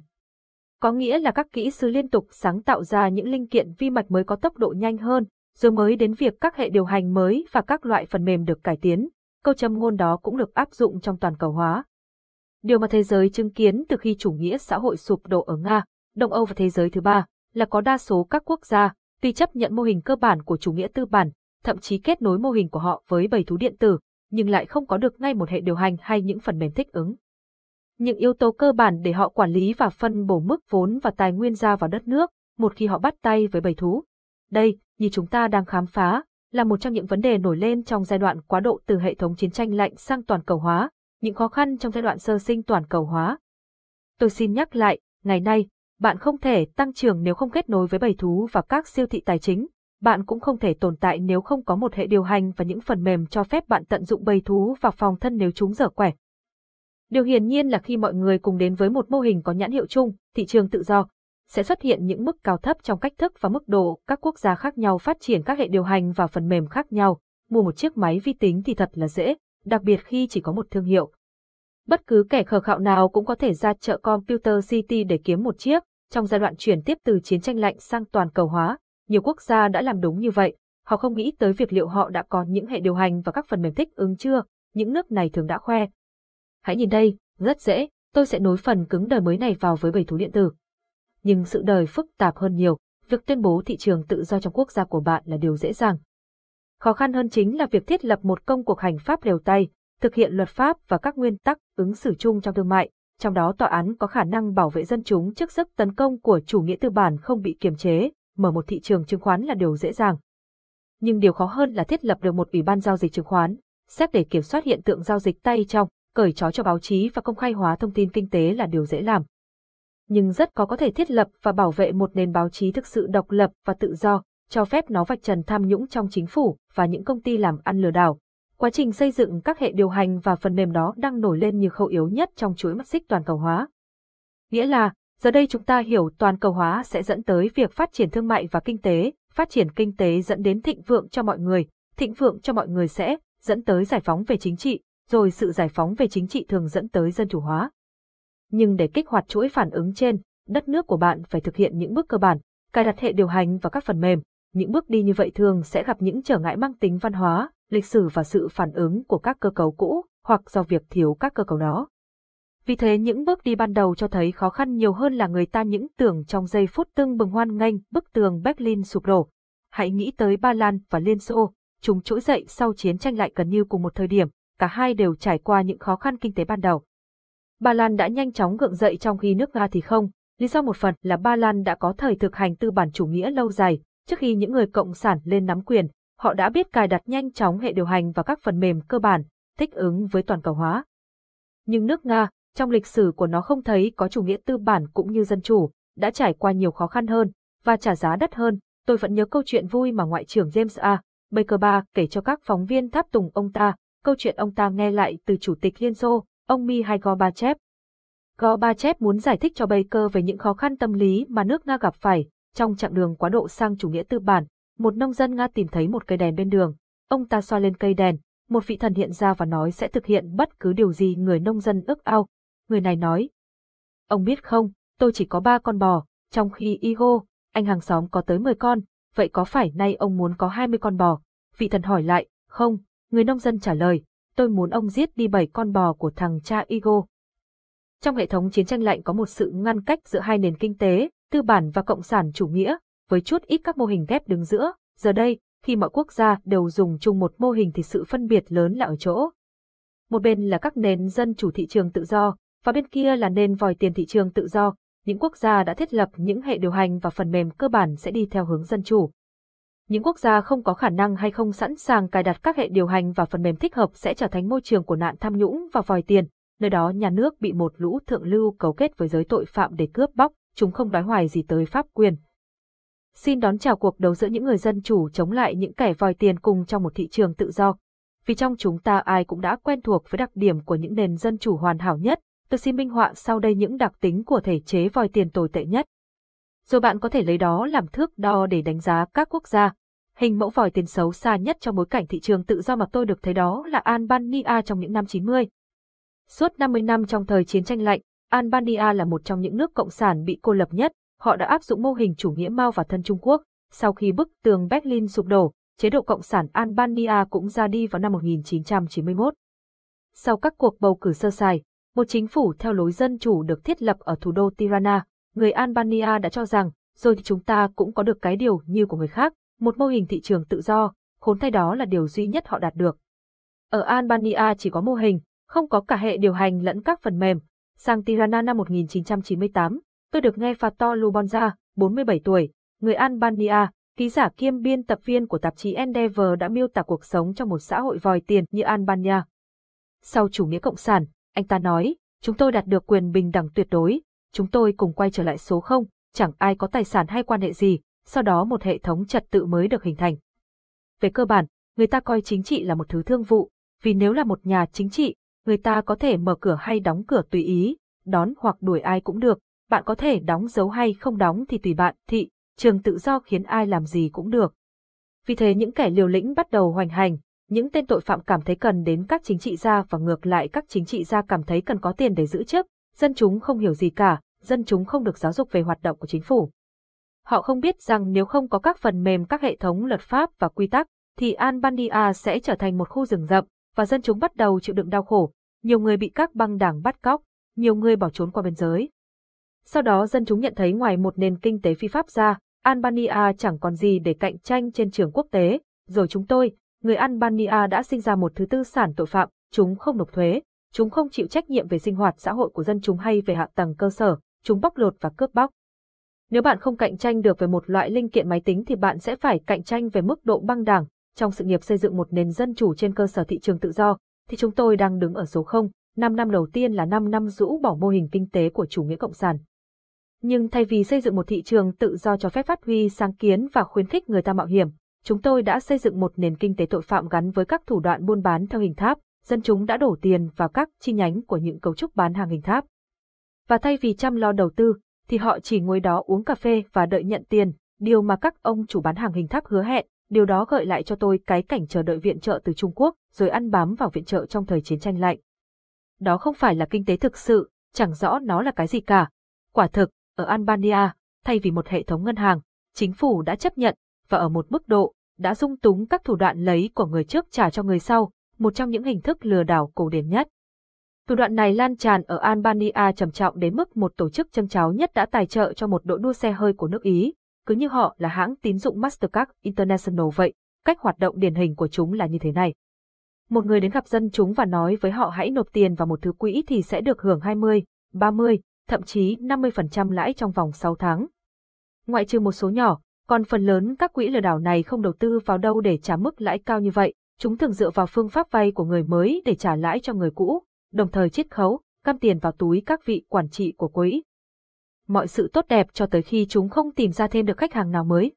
Có nghĩa là các kỹ sư liên tục sáng tạo ra những linh kiện vi mạch mới có tốc độ nhanh hơn, rồi mới đến việc các hệ điều hành mới và các loại phần mềm được cải tiến. Câu châm ngôn đó cũng được áp dụng trong toàn cầu hóa. Điều mà thế giới chứng kiến từ khi chủ nghĩa xã hội sụp đổ ở Nga, Đông Âu và thế giới thứ ba là có đa số các quốc gia, tuy chấp nhận mô hình cơ bản của chủ nghĩa tư bản, thậm chí kết nối mô hình của họ với bầy thú điện tử, nhưng lại không có được ngay một hệ điều hành hay những phần mềm thích ứng. Những yếu tố cơ bản để họ quản lý và phân bổ mức vốn và tài nguyên ra vào đất nước, một khi họ bắt tay với bầy thú. Đây, như chúng ta đang khám phá, là một trong những vấn đề nổi lên trong giai đoạn quá độ từ hệ thống chiến tranh lạnh sang toàn cầu hóa, những khó khăn trong giai đoạn sơ sinh toàn cầu hóa. Tôi xin nhắc lại, ngày nay, bạn không thể tăng trưởng nếu không kết nối với bầy thú và các siêu thị tài chính, bạn cũng không thể tồn tại nếu không có một hệ điều hành và những phần mềm cho phép bạn tận dụng bầy thú và phòng thân nếu chúng dở quẻ. Điều hiển nhiên là khi mọi người cùng đến với một mô hình có nhãn hiệu chung, thị trường tự do, sẽ xuất hiện những mức cao thấp trong cách thức và mức độ các quốc gia khác nhau phát triển các hệ điều hành và phần mềm khác nhau. Mua một chiếc máy vi tính thì thật là dễ, đặc biệt khi chỉ có một thương hiệu. Bất cứ kẻ khờ khạo nào cũng có thể ra chợ Computer City để kiếm một chiếc. Trong giai đoạn chuyển tiếp từ chiến tranh lạnh sang toàn cầu hóa, nhiều quốc gia đã làm đúng như vậy. Họ không nghĩ tới việc liệu họ đã có những hệ điều hành và các phần mềm thích ứng chưa, những nước này thường đã khoe. Hãy nhìn đây, rất dễ, tôi sẽ nối phần cứng đời mới này vào với bầy thú điện tử nhưng sự đời phức tạp hơn nhiều, việc tuyên bố thị trường tự do trong quốc gia của bạn là điều dễ dàng. Khó khăn hơn chính là việc thiết lập một công cuộc hành pháp đều tay, thực hiện luật pháp và các nguyên tắc ứng xử chung trong thương mại, trong đó tòa án có khả năng bảo vệ dân chúng trước sức tấn công của chủ nghĩa tư bản không bị kiềm chế, mở một thị trường chứng khoán là điều dễ dàng. Nhưng điều khó hơn là thiết lập được một ủy ban giao dịch chứng khoán, xét để kiểm soát hiện tượng giao dịch tay trong, cởi trói cho báo chí và công khai hóa thông tin kinh tế là điều dễ làm nhưng rất có có thể thiết lập và bảo vệ một nền báo chí thực sự độc lập và tự do, cho phép nó vạch trần tham nhũng trong chính phủ và những công ty làm ăn lừa đảo. Quá trình xây dựng các hệ điều hành và phần mềm đó đang nổi lên như khâu yếu nhất trong chuỗi mắt xích toàn cầu hóa. Nghĩa là, giờ đây chúng ta hiểu toàn cầu hóa sẽ dẫn tới việc phát triển thương mại và kinh tế, phát triển kinh tế dẫn đến thịnh vượng cho mọi người, thịnh vượng cho mọi người sẽ dẫn tới giải phóng về chính trị, rồi sự giải phóng về chính trị thường dẫn tới dân chủ hóa nhưng để kích hoạt chuỗi phản ứng trên, đất nước của bạn phải thực hiện những bước cơ bản, cài đặt hệ điều hành và các phần mềm. Những bước đi như vậy thường sẽ gặp những trở ngại mang tính văn hóa, lịch sử và sự phản ứng của các cơ cấu cũ, hoặc do việc thiếu các cơ cấu đó. Vì thế những bước đi ban đầu cho thấy khó khăn nhiều hơn là người ta những tưởng trong giây phút tưng bừng hoan nghênh bức tường Berlin sụp đổ. Hãy nghĩ tới Ba Lan và Liên Xô, chúng trỗi dậy sau chiến tranh lại gần như cùng một thời điểm, cả hai đều trải qua những khó khăn kinh tế ban đầu. Ba Lan đã nhanh chóng gượng dậy trong khi nước Nga thì không. Lý do một phần là Ba Lan đã có thời thực hành tư bản chủ nghĩa lâu dài, trước khi những người cộng sản lên nắm quyền, họ đã biết cài đặt nhanh chóng hệ điều hành và các phần mềm cơ bản, thích ứng với toàn cầu hóa. Nhưng nước Nga, trong lịch sử của nó không thấy có chủ nghĩa tư bản cũng như dân chủ, đã trải qua nhiều khó khăn hơn, và trả giá đắt hơn. Tôi vẫn nhớ câu chuyện vui mà Ngoại trưởng James A. Baker ba kể cho các phóng viên tháp tùng ông ta, câu chuyện ông ta nghe lại từ Chủ tịch Liên Xô, ông Mikhail Gorbachev. Gorbachev muốn giải thích cho Baker về những khó khăn tâm lý mà nước Nga gặp phải trong chặng đường quá độ sang chủ nghĩa tư bản. Một nông dân Nga tìm thấy một cây đèn bên đường. Ông ta xoa lên cây đèn, một vị thần hiện ra và nói sẽ thực hiện bất cứ điều gì người nông dân ước ao. Người này nói, ông biết không, tôi chỉ có ba con bò, trong khi Igo, anh hàng xóm có tới 10 con, vậy có phải nay ông muốn có 20 con bò? Vị thần hỏi lại, không, người nông dân trả lời, tôi muốn ông giết đi bảy con bò của thằng cha Igo. Trong hệ thống chiến tranh lạnh có một sự ngăn cách giữa hai nền kinh tế, tư bản và cộng sản chủ nghĩa, với chút ít các mô hình ghép đứng giữa. Giờ đây, khi mọi quốc gia đều dùng chung một mô hình thì sự phân biệt lớn là ở chỗ. Một bên là các nền dân chủ thị trường tự do, và bên kia là nền vòi tiền thị trường tự do. Những quốc gia đã thiết lập những hệ điều hành và phần mềm cơ bản sẽ đi theo hướng dân chủ, những quốc gia không có khả năng hay không sẵn sàng cài đặt các hệ điều hành và phần mềm thích hợp sẽ trở thành môi trường của nạn tham nhũng và vòi tiền, nơi đó nhà nước bị một lũ thượng lưu cấu kết với giới tội phạm để cướp bóc, chúng không đói hoài gì tới pháp quyền. Xin đón chào cuộc đấu giữa những người dân chủ chống lại những kẻ vòi tiền cùng trong một thị trường tự do. Vì trong chúng ta ai cũng đã quen thuộc với đặc điểm của những nền dân chủ hoàn hảo nhất, tôi xin minh họa sau đây những đặc tính của thể chế vòi tiền tồi tệ nhất. Rồi bạn có thể lấy đó làm thước đo để đánh giá các quốc gia. Hình mẫu vòi tiền xấu xa nhất trong bối cảnh thị trường tự do mà tôi được thấy đó là Albania trong những năm 90. Suốt 50 năm trong thời chiến tranh lạnh, Albania là một trong những nước cộng sản bị cô lập nhất, họ đã áp dụng mô hình chủ nghĩa Mao và thân Trung Quốc. Sau khi bức tường Berlin sụp đổ, chế độ cộng sản Albania cũng ra đi vào năm 1991. Sau các cuộc bầu cử sơ sài, một chính phủ theo lối dân chủ được thiết lập ở thủ đô Tirana, người Albania đã cho rằng, rồi thì chúng ta cũng có được cái điều như của người khác, một mô hình thị trường tự do, khốn thay đó là điều duy nhất họ đạt được. Ở Albania chỉ có mô hình, không có cả hệ điều hành lẫn các phần mềm. Sang Tirana năm 1998, tôi được nghe Fato Lubonza, 47 tuổi, người Albania, ký giả kiêm biên tập viên của tạp chí Endeavor đã miêu tả cuộc sống trong một xã hội vòi tiền như Albania. Sau chủ nghĩa cộng sản, anh ta nói, chúng tôi đạt được quyền bình đẳng tuyệt đối, chúng tôi cùng quay trở lại số 0, chẳng ai có tài sản hay quan hệ gì, sau đó một hệ thống trật tự mới được hình thành. Về cơ bản, người ta coi chính trị là một thứ thương vụ, vì nếu là một nhà chính trị, người ta có thể mở cửa hay đóng cửa tùy ý, đón hoặc đuổi ai cũng được, bạn có thể đóng dấu hay không đóng thì tùy bạn, thị, trường tự do khiến ai làm gì cũng được. Vì thế những kẻ liều lĩnh bắt đầu hoành hành, những tên tội phạm cảm thấy cần đến các chính trị gia và ngược lại các chính trị gia cảm thấy cần có tiền để giữ chức, dân chúng không hiểu gì cả, dân chúng không được giáo dục về hoạt động của chính phủ. Họ không biết rằng nếu không có các phần mềm các hệ thống luật pháp và quy tắc, thì Albania sẽ trở thành một khu rừng rậm, và dân chúng bắt đầu chịu đựng đau khổ. Nhiều người bị các băng đảng bắt cóc, nhiều người bỏ trốn qua biên giới. Sau đó dân chúng nhận thấy ngoài một nền kinh tế phi pháp ra, Albania chẳng còn gì để cạnh tranh trên trường quốc tế, rồi chúng tôi, người Albania đã sinh ra một thứ tư sản tội phạm, chúng không nộp thuế, chúng không chịu trách nhiệm về sinh hoạt xã hội của dân chúng hay về hạ tầng cơ sở, chúng bóc lột và cướp bóc. Nếu bạn không cạnh tranh được về một loại linh kiện máy tính thì bạn sẽ phải cạnh tranh về mức độ băng đảng. Trong sự nghiệp xây dựng một nền dân chủ trên cơ sở thị trường tự do, thì chúng tôi đang đứng ở số 0, 5 năm đầu tiên là 5 năm rũ bỏ mô hình kinh tế của chủ nghĩa cộng sản. Nhưng thay vì xây dựng một thị trường tự do cho phép phát huy sáng kiến và khuyến khích người ta mạo hiểm, chúng tôi đã xây dựng một nền kinh tế tội phạm gắn với các thủ đoạn buôn bán theo hình tháp, dân chúng đã đổ tiền vào các chi nhánh của những cấu trúc bán hàng hình tháp. Và thay vì chăm lo đầu tư, thì họ chỉ ngồi đó uống cà phê và đợi nhận tiền, điều mà các ông chủ bán hàng hình tháp hứa hẹn, điều đó gợi lại cho tôi cái cảnh chờ đợi viện trợ từ Trung Quốc, rồi ăn bám vào viện trợ trong thời chiến tranh lạnh. Đó không phải là kinh tế thực sự, chẳng rõ nó là cái gì cả. Quả thực, ở Albania, thay vì một hệ thống ngân hàng, chính phủ đã chấp nhận, và ở một mức độ, đã dung túng các thủ đoạn lấy của người trước trả cho người sau, một trong những hình thức lừa đảo cổ điển nhất. Thủ đoạn này lan tràn ở Albania trầm trọng đến mức một tổ chức châm cháo nhất đã tài trợ cho một đội đua xe hơi của nước Ý, cứ như họ là hãng tín dụng Mastercard International vậy, cách hoạt động điển hình của chúng là như thế này. Một người đến gặp dân chúng và nói với họ hãy nộp tiền vào một thứ quỹ thì sẽ được hưởng 20, 30, thậm chí 50% lãi trong vòng 6 tháng. Ngoại trừ một số nhỏ, còn phần lớn các quỹ lừa đảo này không đầu tư vào đâu để trả mức lãi cao như vậy, chúng thường dựa vào phương pháp vay của người mới để trả lãi cho người cũ, đồng thời chiết khấu, cam tiền vào túi các vị quản trị của quỹ. Mọi sự tốt đẹp cho tới khi chúng không tìm ra thêm được khách hàng nào mới.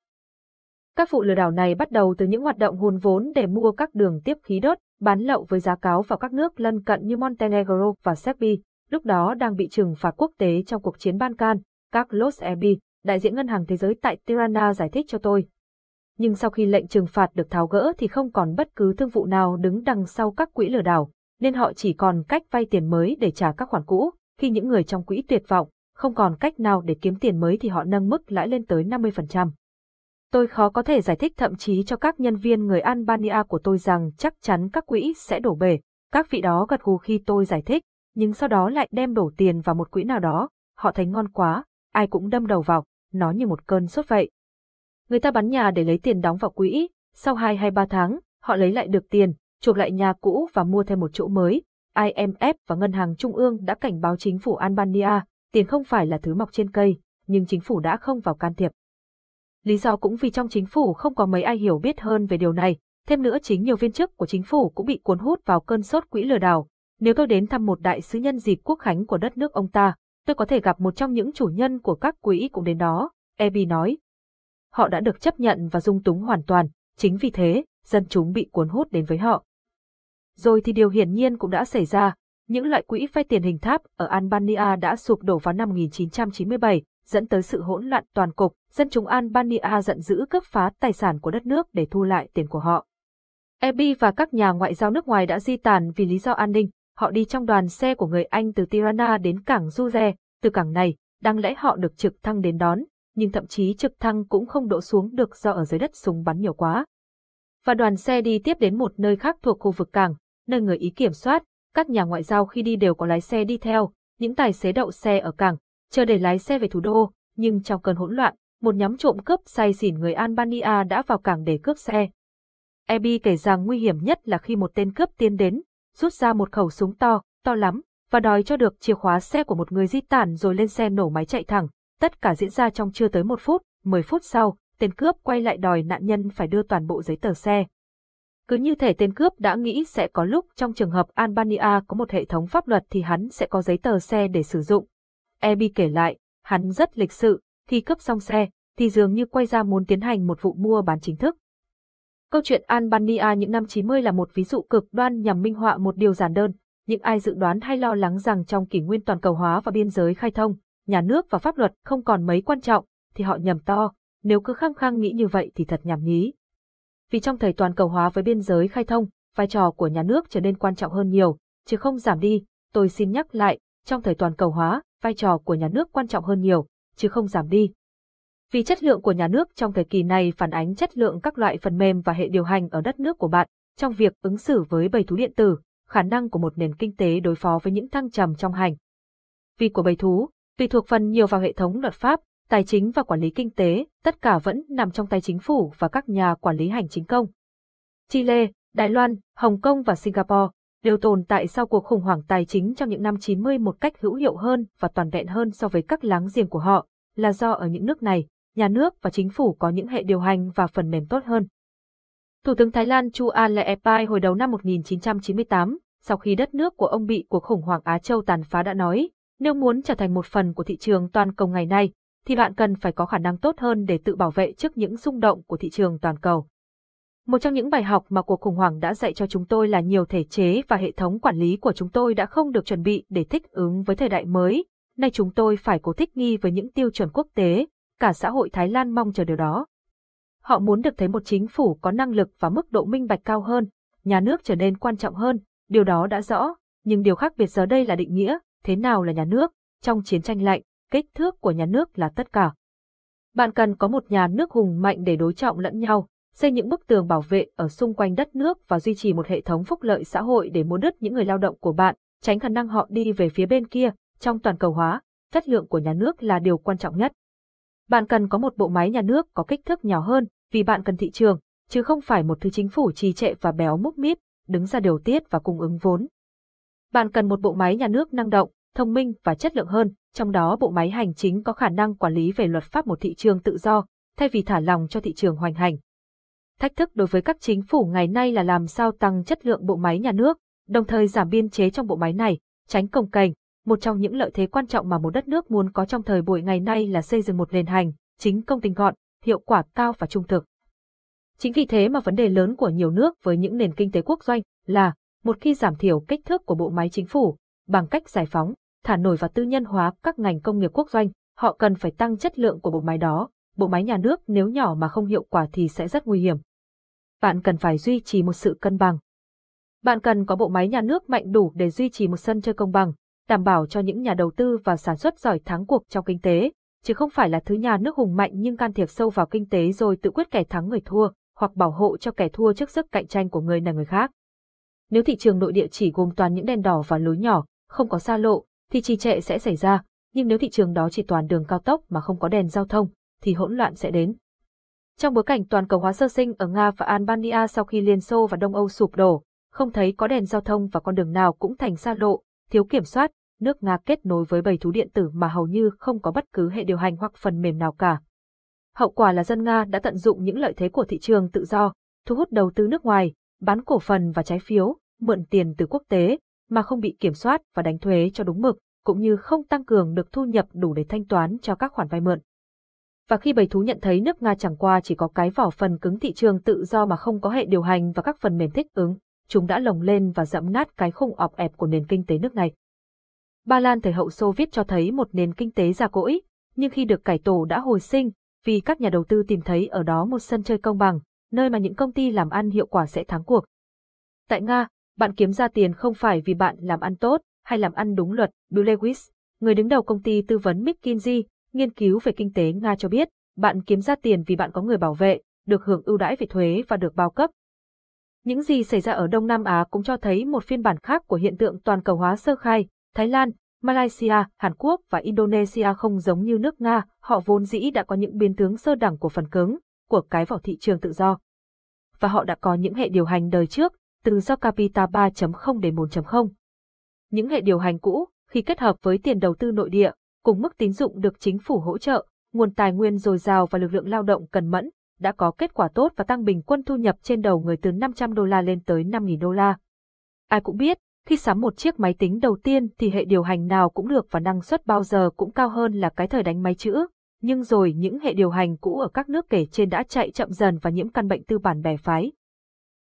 Các vụ lừa đảo này bắt đầu từ những hoạt động hùn vốn để mua các đường tiếp khí đốt, bán lậu với giá cáo vào các nước lân cận như Montenegro và Serbia, lúc đó đang bị trừng phạt quốc tế trong cuộc chiến Ban Can, Carlos Ebi, đại diện Ngân hàng Thế giới tại Tirana giải thích cho tôi. Nhưng sau khi lệnh trừng phạt được tháo gỡ thì không còn bất cứ thương vụ nào đứng đằng sau các quỹ lừa đảo, nên họ chỉ còn cách vay tiền mới để trả các khoản cũ. Khi những người trong quỹ tuyệt vọng, không còn cách nào để kiếm tiền mới thì họ nâng mức lãi lên tới 50%. Tôi khó có thể giải thích thậm chí cho các nhân viên người Albania của tôi rằng chắc chắn các quỹ sẽ đổ bể. Các vị đó gật gù khi tôi giải thích, nhưng sau đó lại đem đổ tiền vào một quỹ nào đó. Họ thấy ngon quá, ai cũng đâm đầu vào, nó như một cơn sốt vậy. Người ta bán nhà để lấy tiền đóng vào quỹ, sau 2 hay 3 tháng, họ lấy lại được tiền, chuộc lại nhà cũ và mua thêm một chỗ mới. IMF và Ngân hàng Trung ương đã cảnh báo chính phủ Albania, tiền không phải là thứ mọc trên cây, nhưng chính phủ đã không vào can thiệp. Lý do cũng vì trong chính phủ không có mấy ai hiểu biết hơn về điều này, thêm nữa chính nhiều viên chức của chính phủ cũng bị cuốn hút vào cơn sốt quỹ lừa đảo. Nếu tôi đến thăm một đại sứ nhân dịp quốc khánh của đất nước ông ta, tôi có thể gặp một trong những chủ nhân của các quỹ cũng đến đó, Ebi nói. Họ đã được chấp nhận và dung túng hoàn toàn, chính vì thế, dân chúng bị cuốn hút đến với họ. Rồi thì điều hiển nhiên cũng đã xảy ra, những loại quỹ vay tiền hình tháp ở Albania đã sụp đổ vào năm 1997, dẫn tới sự hỗn loạn toàn cục, dân chúng Albania giận dữ cướp phá tài sản của đất nước để thu lại tiền của họ. Ebi và các nhà ngoại giao nước ngoài đã di tản vì lý do an ninh, họ đi trong đoàn xe của người Anh từ Tirana đến cảng Juze, từ cảng này, đáng lẽ họ được trực thăng đến đón, nhưng thậm chí trực thăng cũng không đổ xuống được do ở dưới đất súng bắn nhiều quá. Và đoàn xe đi tiếp đến một nơi khác thuộc khu vực cảng, nơi người Ý kiểm soát, các nhà ngoại giao khi đi đều có lái xe đi theo, những tài xế đậu xe ở cảng, chờ để lái xe về thủ đô, nhưng trong cơn hỗn loạn, một nhóm trộm cướp say xỉn người Albania đã vào cảng để cướp xe. Ebi kể rằng nguy hiểm nhất là khi một tên cướp tiến đến, rút ra một khẩu súng to, to lắm, và đòi cho được chìa khóa xe của một người di tản rồi lên xe nổ máy chạy thẳng. Tất cả diễn ra trong chưa tới một phút, 10 phút sau, tên cướp quay lại đòi nạn nhân phải đưa toàn bộ giấy tờ xe. Cứ như thể tên cướp đã nghĩ sẽ có lúc trong trường hợp Albania có một hệ thống pháp luật thì hắn sẽ có giấy tờ xe để sử dụng. Ebi kể lại, hắn rất lịch sự, khi cướp xong xe, thì dường như quay ra muốn tiến hành một vụ mua bán chính thức. Câu chuyện Albania những năm 90 là một ví dụ cực đoan nhằm minh họa một điều giản đơn. Những ai dự đoán hay lo lắng rằng trong kỷ nguyên toàn cầu hóa và biên giới khai thông, nhà nước và pháp luật không còn mấy quan trọng, thì họ nhầm to. Nếu cứ khăng khăng nghĩ như vậy thì thật nhảm nhí. Vì trong thời toàn cầu hóa với biên giới khai thông, vai trò của nhà nước trở nên quan trọng hơn nhiều, chứ không giảm đi. Tôi xin nhắc lại, trong thời toàn cầu hóa, vai trò của nhà nước quan trọng hơn nhiều, chứ không giảm đi. Vì chất lượng của nhà nước trong thời kỳ này phản ánh chất lượng các loại phần mềm và hệ điều hành ở đất nước của bạn, trong việc ứng xử với bầy thú điện tử, khả năng của một nền kinh tế đối phó với những thăng trầm trong hành. Vì của bầy thú, tùy thuộc phần nhiều vào hệ thống luật pháp, tài chính và quản lý kinh tế, tất cả vẫn nằm trong tay chính phủ và các nhà quản lý hành chính công. Chile, Đài Loan, Hồng Kông và Singapore đều tồn tại sau cuộc khủng hoảng tài chính trong những năm 90 một cách hữu hiệu hơn và toàn vẹn hơn so với các láng giềng của họ, là do ở những nước này, nhà nước và chính phủ có những hệ điều hành và phần mềm tốt hơn. Thủ tướng Thái Lan Chu Alepai hồi đầu năm 1998, sau khi đất nước của ông bị cuộc khủng hoảng Á Châu tàn phá đã nói, nếu muốn trở thành một phần của thị trường toàn cầu ngày nay, thì bạn cần phải có khả năng tốt hơn để tự bảo vệ trước những xung động của thị trường toàn cầu. Một trong những bài học mà cuộc khủng hoảng đã dạy cho chúng tôi là nhiều thể chế và hệ thống quản lý của chúng tôi đã không được chuẩn bị để thích ứng với thời đại mới. Nay chúng tôi phải cố thích nghi với những tiêu chuẩn quốc tế, cả xã hội Thái Lan mong chờ điều đó. Họ muốn được thấy một chính phủ có năng lực và mức độ minh bạch cao hơn, nhà nước trở nên quan trọng hơn, điều đó đã rõ, nhưng điều khác biệt giờ đây là định nghĩa, thế nào là nhà nước, trong chiến tranh lạnh, kích thước của nhà nước là tất cả. Bạn cần có một nhà nước hùng mạnh để đối trọng lẫn nhau, xây những bức tường bảo vệ ở xung quanh đất nước và duy trì một hệ thống phúc lợi xã hội để mua đứt những người lao động của bạn, tránh khả năng họ đi về phía bên kia, trong toàn cầu hóa, chất lượng của nhà nước là điều quan trọng nhất. Bạn cần có một bộ máy nhà nước có kích thước nhỏ hơn, vì bạn cần thị trường, chứ không phải một thứ chính phủ trì trệ và béo múc mít đứng ra điều tiết và cung ứng vốn. Bạn cần một bộ máy nhà nước năng động, thông minh và chất lượng hơn, trong đó bộ máy hành chính có khả năng quản lý về luật pháp một thị trường tự do, thay vì thả lòng cho thị trường hoành hành. Thách thức đối với các chính phủ ngày nay là làm sao tăng chất lượng bộ máy nhà nước, đồng thời giảm biên chế trong bộ máy này, tránh cồng kềnh. Một trong những lợi thế quan trọng mà một đất nước muốn có trong thời buổi ngày nay là xây dựng một nền hành, chính công tinh gọn, hiệu quả cao và trung thực. Chính vì thế mà vấn đề lớn của nhiều nước với những nền kinh tế quốc doanh là, một khi giảm thiểu kích thước của bộ máy chính phủ, bằng cách giải phóng, thả nổi và tư nhân hóa các ngành công nghiệp quốc doanh, họ cần phải tăng chất lượng của bộ máy đó. Bộ máy nhà nước nếu nhỏ mà không hiệu quả thì sẽ rất nguy hiểm. Bạn cần phải duy trì một sự cân bằng. Bạn cần có bộ máy nhà nước mạnh đủ để duy trì một sân chơi công bằng, đảm bảo cho những nhà đầu tư và sản xuất giỏi thắng cuộc trong kinh tế, chứ không phải là thứ nhà nước hùng mạnh nhưng can thiệp sâu vào kinh tế rồi tự quyết kẻ thắng người thua, hoặc bảo hộ cho kẻ thua trước sức cạnh tranh của người này người khác. Nếu thị trường nội địa chỉ gồm toàn những đèn đỏ và lối nhỏ, không có xa lộ, thì trì trệ sẽ xảy ra, nhưng nếu thị trường đó chỉ toàn đường cao tốc mà không có đèn giao thông, thì hỗn loạn sẽ đến. Trong bối cảnh toàn cầu hóa sơ sinh ở Nga và Albania sau khi Liên Xô và Đông Âu sụp đổ, không thấy có đèn giao thông và con đường nào cũng thành xa lộ, thiếu kiểm soát, nước Nga kết nối với bầy thú điện tử mà hầu như không có bất cứ hệ điều hành hoặc phần mềm nào cả. Hậu quả là dân Nga đã tận dụng những lợi thế của thị trường tự do, thu hút đầu tư nước ngoài, bán cổ phần và trái phiếu, mượn tiền từ quốc tế, mà không bị kiểm soát và đánh thuế cho đúng mực, cũng như không tăng cường được thu nhập đủ để thanh toán cho các khoản vay mượn. Và khi bầy thú nhận thấy nước Nga chẳng qua chỉ có cái vỏ phần cứng thị trường tự do mà không có hệ điều hành và các phần mềm thích ứng, chúng đã lồng lên và dẫm nát cái khung ọp ẹp của nền kinh tế nước này. Ba Lan thời hậu Xô Viết cho thấy một nền kinh tế già cỗi, nhưng khi được cải tổ đã hồi sinh, vì các nhà đầu tư tìm thấy ở đó một sân chơi công bằng, nơi mà những công ty làm ăn hiệu quả sẽ thắng cuộc. Tại Nga, bạn kiếm ra tiền không phải vì bạn làm ăn tốt hay làm ăn đúng luật, Bill Lewis, người đứng đầu công ty tư vấn McKinsey, nghiên cứu về kinh tế Nga cho biết, bạn kiếm ra tiền vì bạn có người bảo vệ, được hưởng ưu đãi về thuế và được bao cấp. Những gì xảy ra ở Đông Nam Á cũng cho thấy một phiên bản khác của hiện tượng toàn cầu hóa sơ khai, Thái Lan, Malaysia, Hàn Quốc và Indonesia không giống như nước Nga, họ vốn dĩ đã có những biến tướng sơ đẳng của phần cứng, của cái vỏ thị trường tự do. Và họ đã có những hệ điều hành đời trước, từ do Capita 3.0 đến 4.0. Những hệ điều hành cũ, khi kết hợp với tiền đầu tư nội địa, cùng mức tín dụng được chính phủ hỗ trợ, nguồn tài nguyên dồi dào và lực lượng lao động cần mẫn, đã có kết quả tốt và tăng bình quân thu nhập trên đầu người từ 500 đô la lên tới 5.000 đô la. Ai cũng biết, khi sắm một chiếc máy tính đầu tiên thì hệ điều hành nào cũng được và năng suất bao giờ cũng cao hơn là cái thời đánh máy chữ, nhưng rồi những hệ điều hành cũ ở các nước kể trên đã chạy chậm dần và nhiễm căn bệnh tư bản bè phái.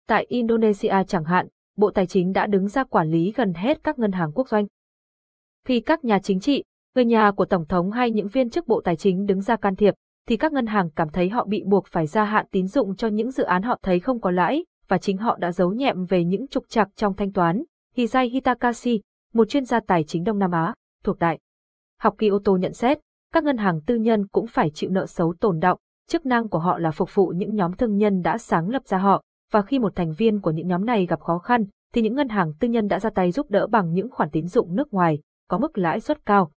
Tại Indonesia chẳng hạn, Bộ Tài chính đã đứng ra quản lý gần hết các ngân hàng quốc doanh. Khi các nhà chính trị, người nhà của Tổng thống hay những viên chức Bộ Tài chính đứng ra can thiệp, thì các ngân hàng cảm thấy họ bị buộc phải gia hạn tín dụng cho những dự án họ thấy không có lãi, và chính họ đã giấu nhẹm về những trục trặc trong thanh toán. Hizai Hitakashi, một chuyên gia tài chính Đông Nam Á, thuộc Đại học Kyoto nhận xét, các ngân hàng tư nhân cũng phải chịu nợ xấu tồn động, chức năng của họ là phục vụ những nhóm thương nhân đã sáng lập ra họ, và khi một thành viên của những nhóm này gặp khó khăn, thì những ngân hàng tư nhân đã ra tay giúp đỡ bằng những khoản tín dụng nước ngoài, có mức lãi suất cao.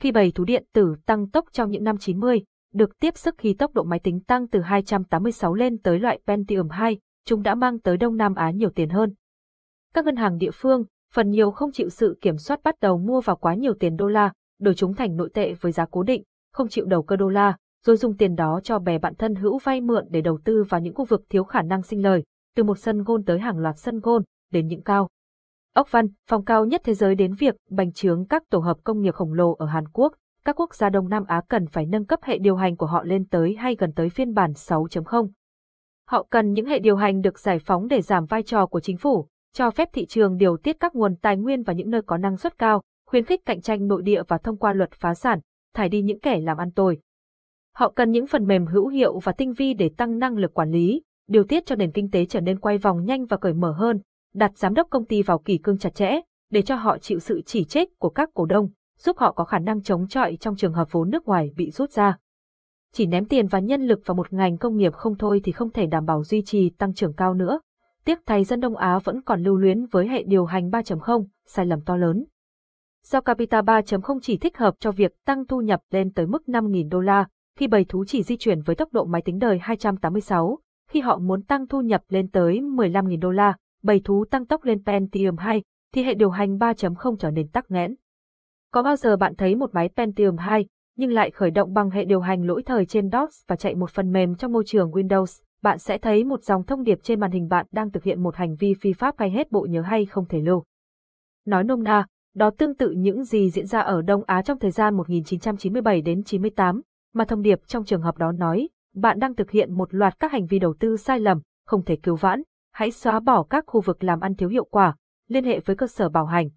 Khi bầy thú điện tử tăng tốc trong những năm 90, được tiếp sức khi tốc độ máy tính tăng từ 286 lên tới loại Pentium 2, chúng đã mang tới Đông Nam Á nhiều tiền hơn. Các ngân hàng địa phương, phần nhiều không chịu sự kiểm soát bắt đầu mua vào quá nhiều tiền đô la, đổi chúng thành nội tệ với giá cố định, không chịu đầu cơ đô la, rồi dùng tiền đó cho bè bạn thân hữu vay mượn để đầu tư vào những khu vực thiếu khả năng sinh lời, từ một sân gôn tới hàng loạt sân gôn, đến những cao. Ốc Văn, phòng cao nhất thế giới đến việc bành trướng các tổ hợp công nghiệp khổng lồ ở Hàn Quốc, các quốc gia Đông Nam Á cần phải nâng cấp hệ điều hành của họ lên tới hay gần tới phiên bản 6.0. Họ cần những hệ điều hành được giải phóng để giảm vai trò của chính phủ, cho phép thị trường điều tiết các nguồn tài nguyên vào những nơi có năng suất cao, khuyến khích cạnh tranh nội địa và thông qua luật phá sản, thải đi những kẻ làm ăn tồi. Họ cần những phần mềm hữu hiệu và tinh vi để tăng năng lực quản lý, điều tiết cho nền kinh tế trở nên quay vòng nhanh và cởi mở hơn, đặt giám đốc công ty vào kỷ cương chặt chẽ, để cho họ chịu sự chỉ trích của các cổ đông, giúp họ có khả năng chống chọi trong trường hợp vốn nước ngoài bị rút ra. Chỉ ném tiền và nhân lực vào một ngành công nghiệp không thôi thì không thể đảm bảo duy trì tăng trưởng cao nữa. Tiếc thay dân Đông Á vẫn còn lưu luyến với hệ điều hành 3.0, sai lầm to lớn. Do Capita 3.0 chỉ thích hợp cho việc tăng thu nhập lên tới mức 5.000 đô la, khi bầy thú chỉ di chuyển với tốc độ máy tính đời 286, khi họ muốn tăng thu nhập lên tới 15.000 đô la, bầy thú tăng tốc lên Pentium 2, thì hệ điều hành 3.0 trở nên tắc nghẽn. Có bao giờ bạn thấy một máy Pentium 2, nhưng lại khởi động bằng hệ điều hành lỗi thời trên DOS và chạy một phần mềm trong môi trường Windows, bạn sẽ thấy một dòng thông điệp trên màn hình bạn đang thực hiện một hành vi phi pháp hay hết bộ nhớ hay không thể lưu. Nói nôm na, đó tương tự những gì diễn ra ở Đông Á trong thời gian 1997 đến 98, mà thông điệp trong trường hợp đó nói, bạn đang thực hiện một loạt các hành vi đầu tư sai lầm, không thể cứu vãn, hãy xóa bỏ các khu vực làm ăn thiếu hiệu quả, liên hệ với cơ sở bảo hành.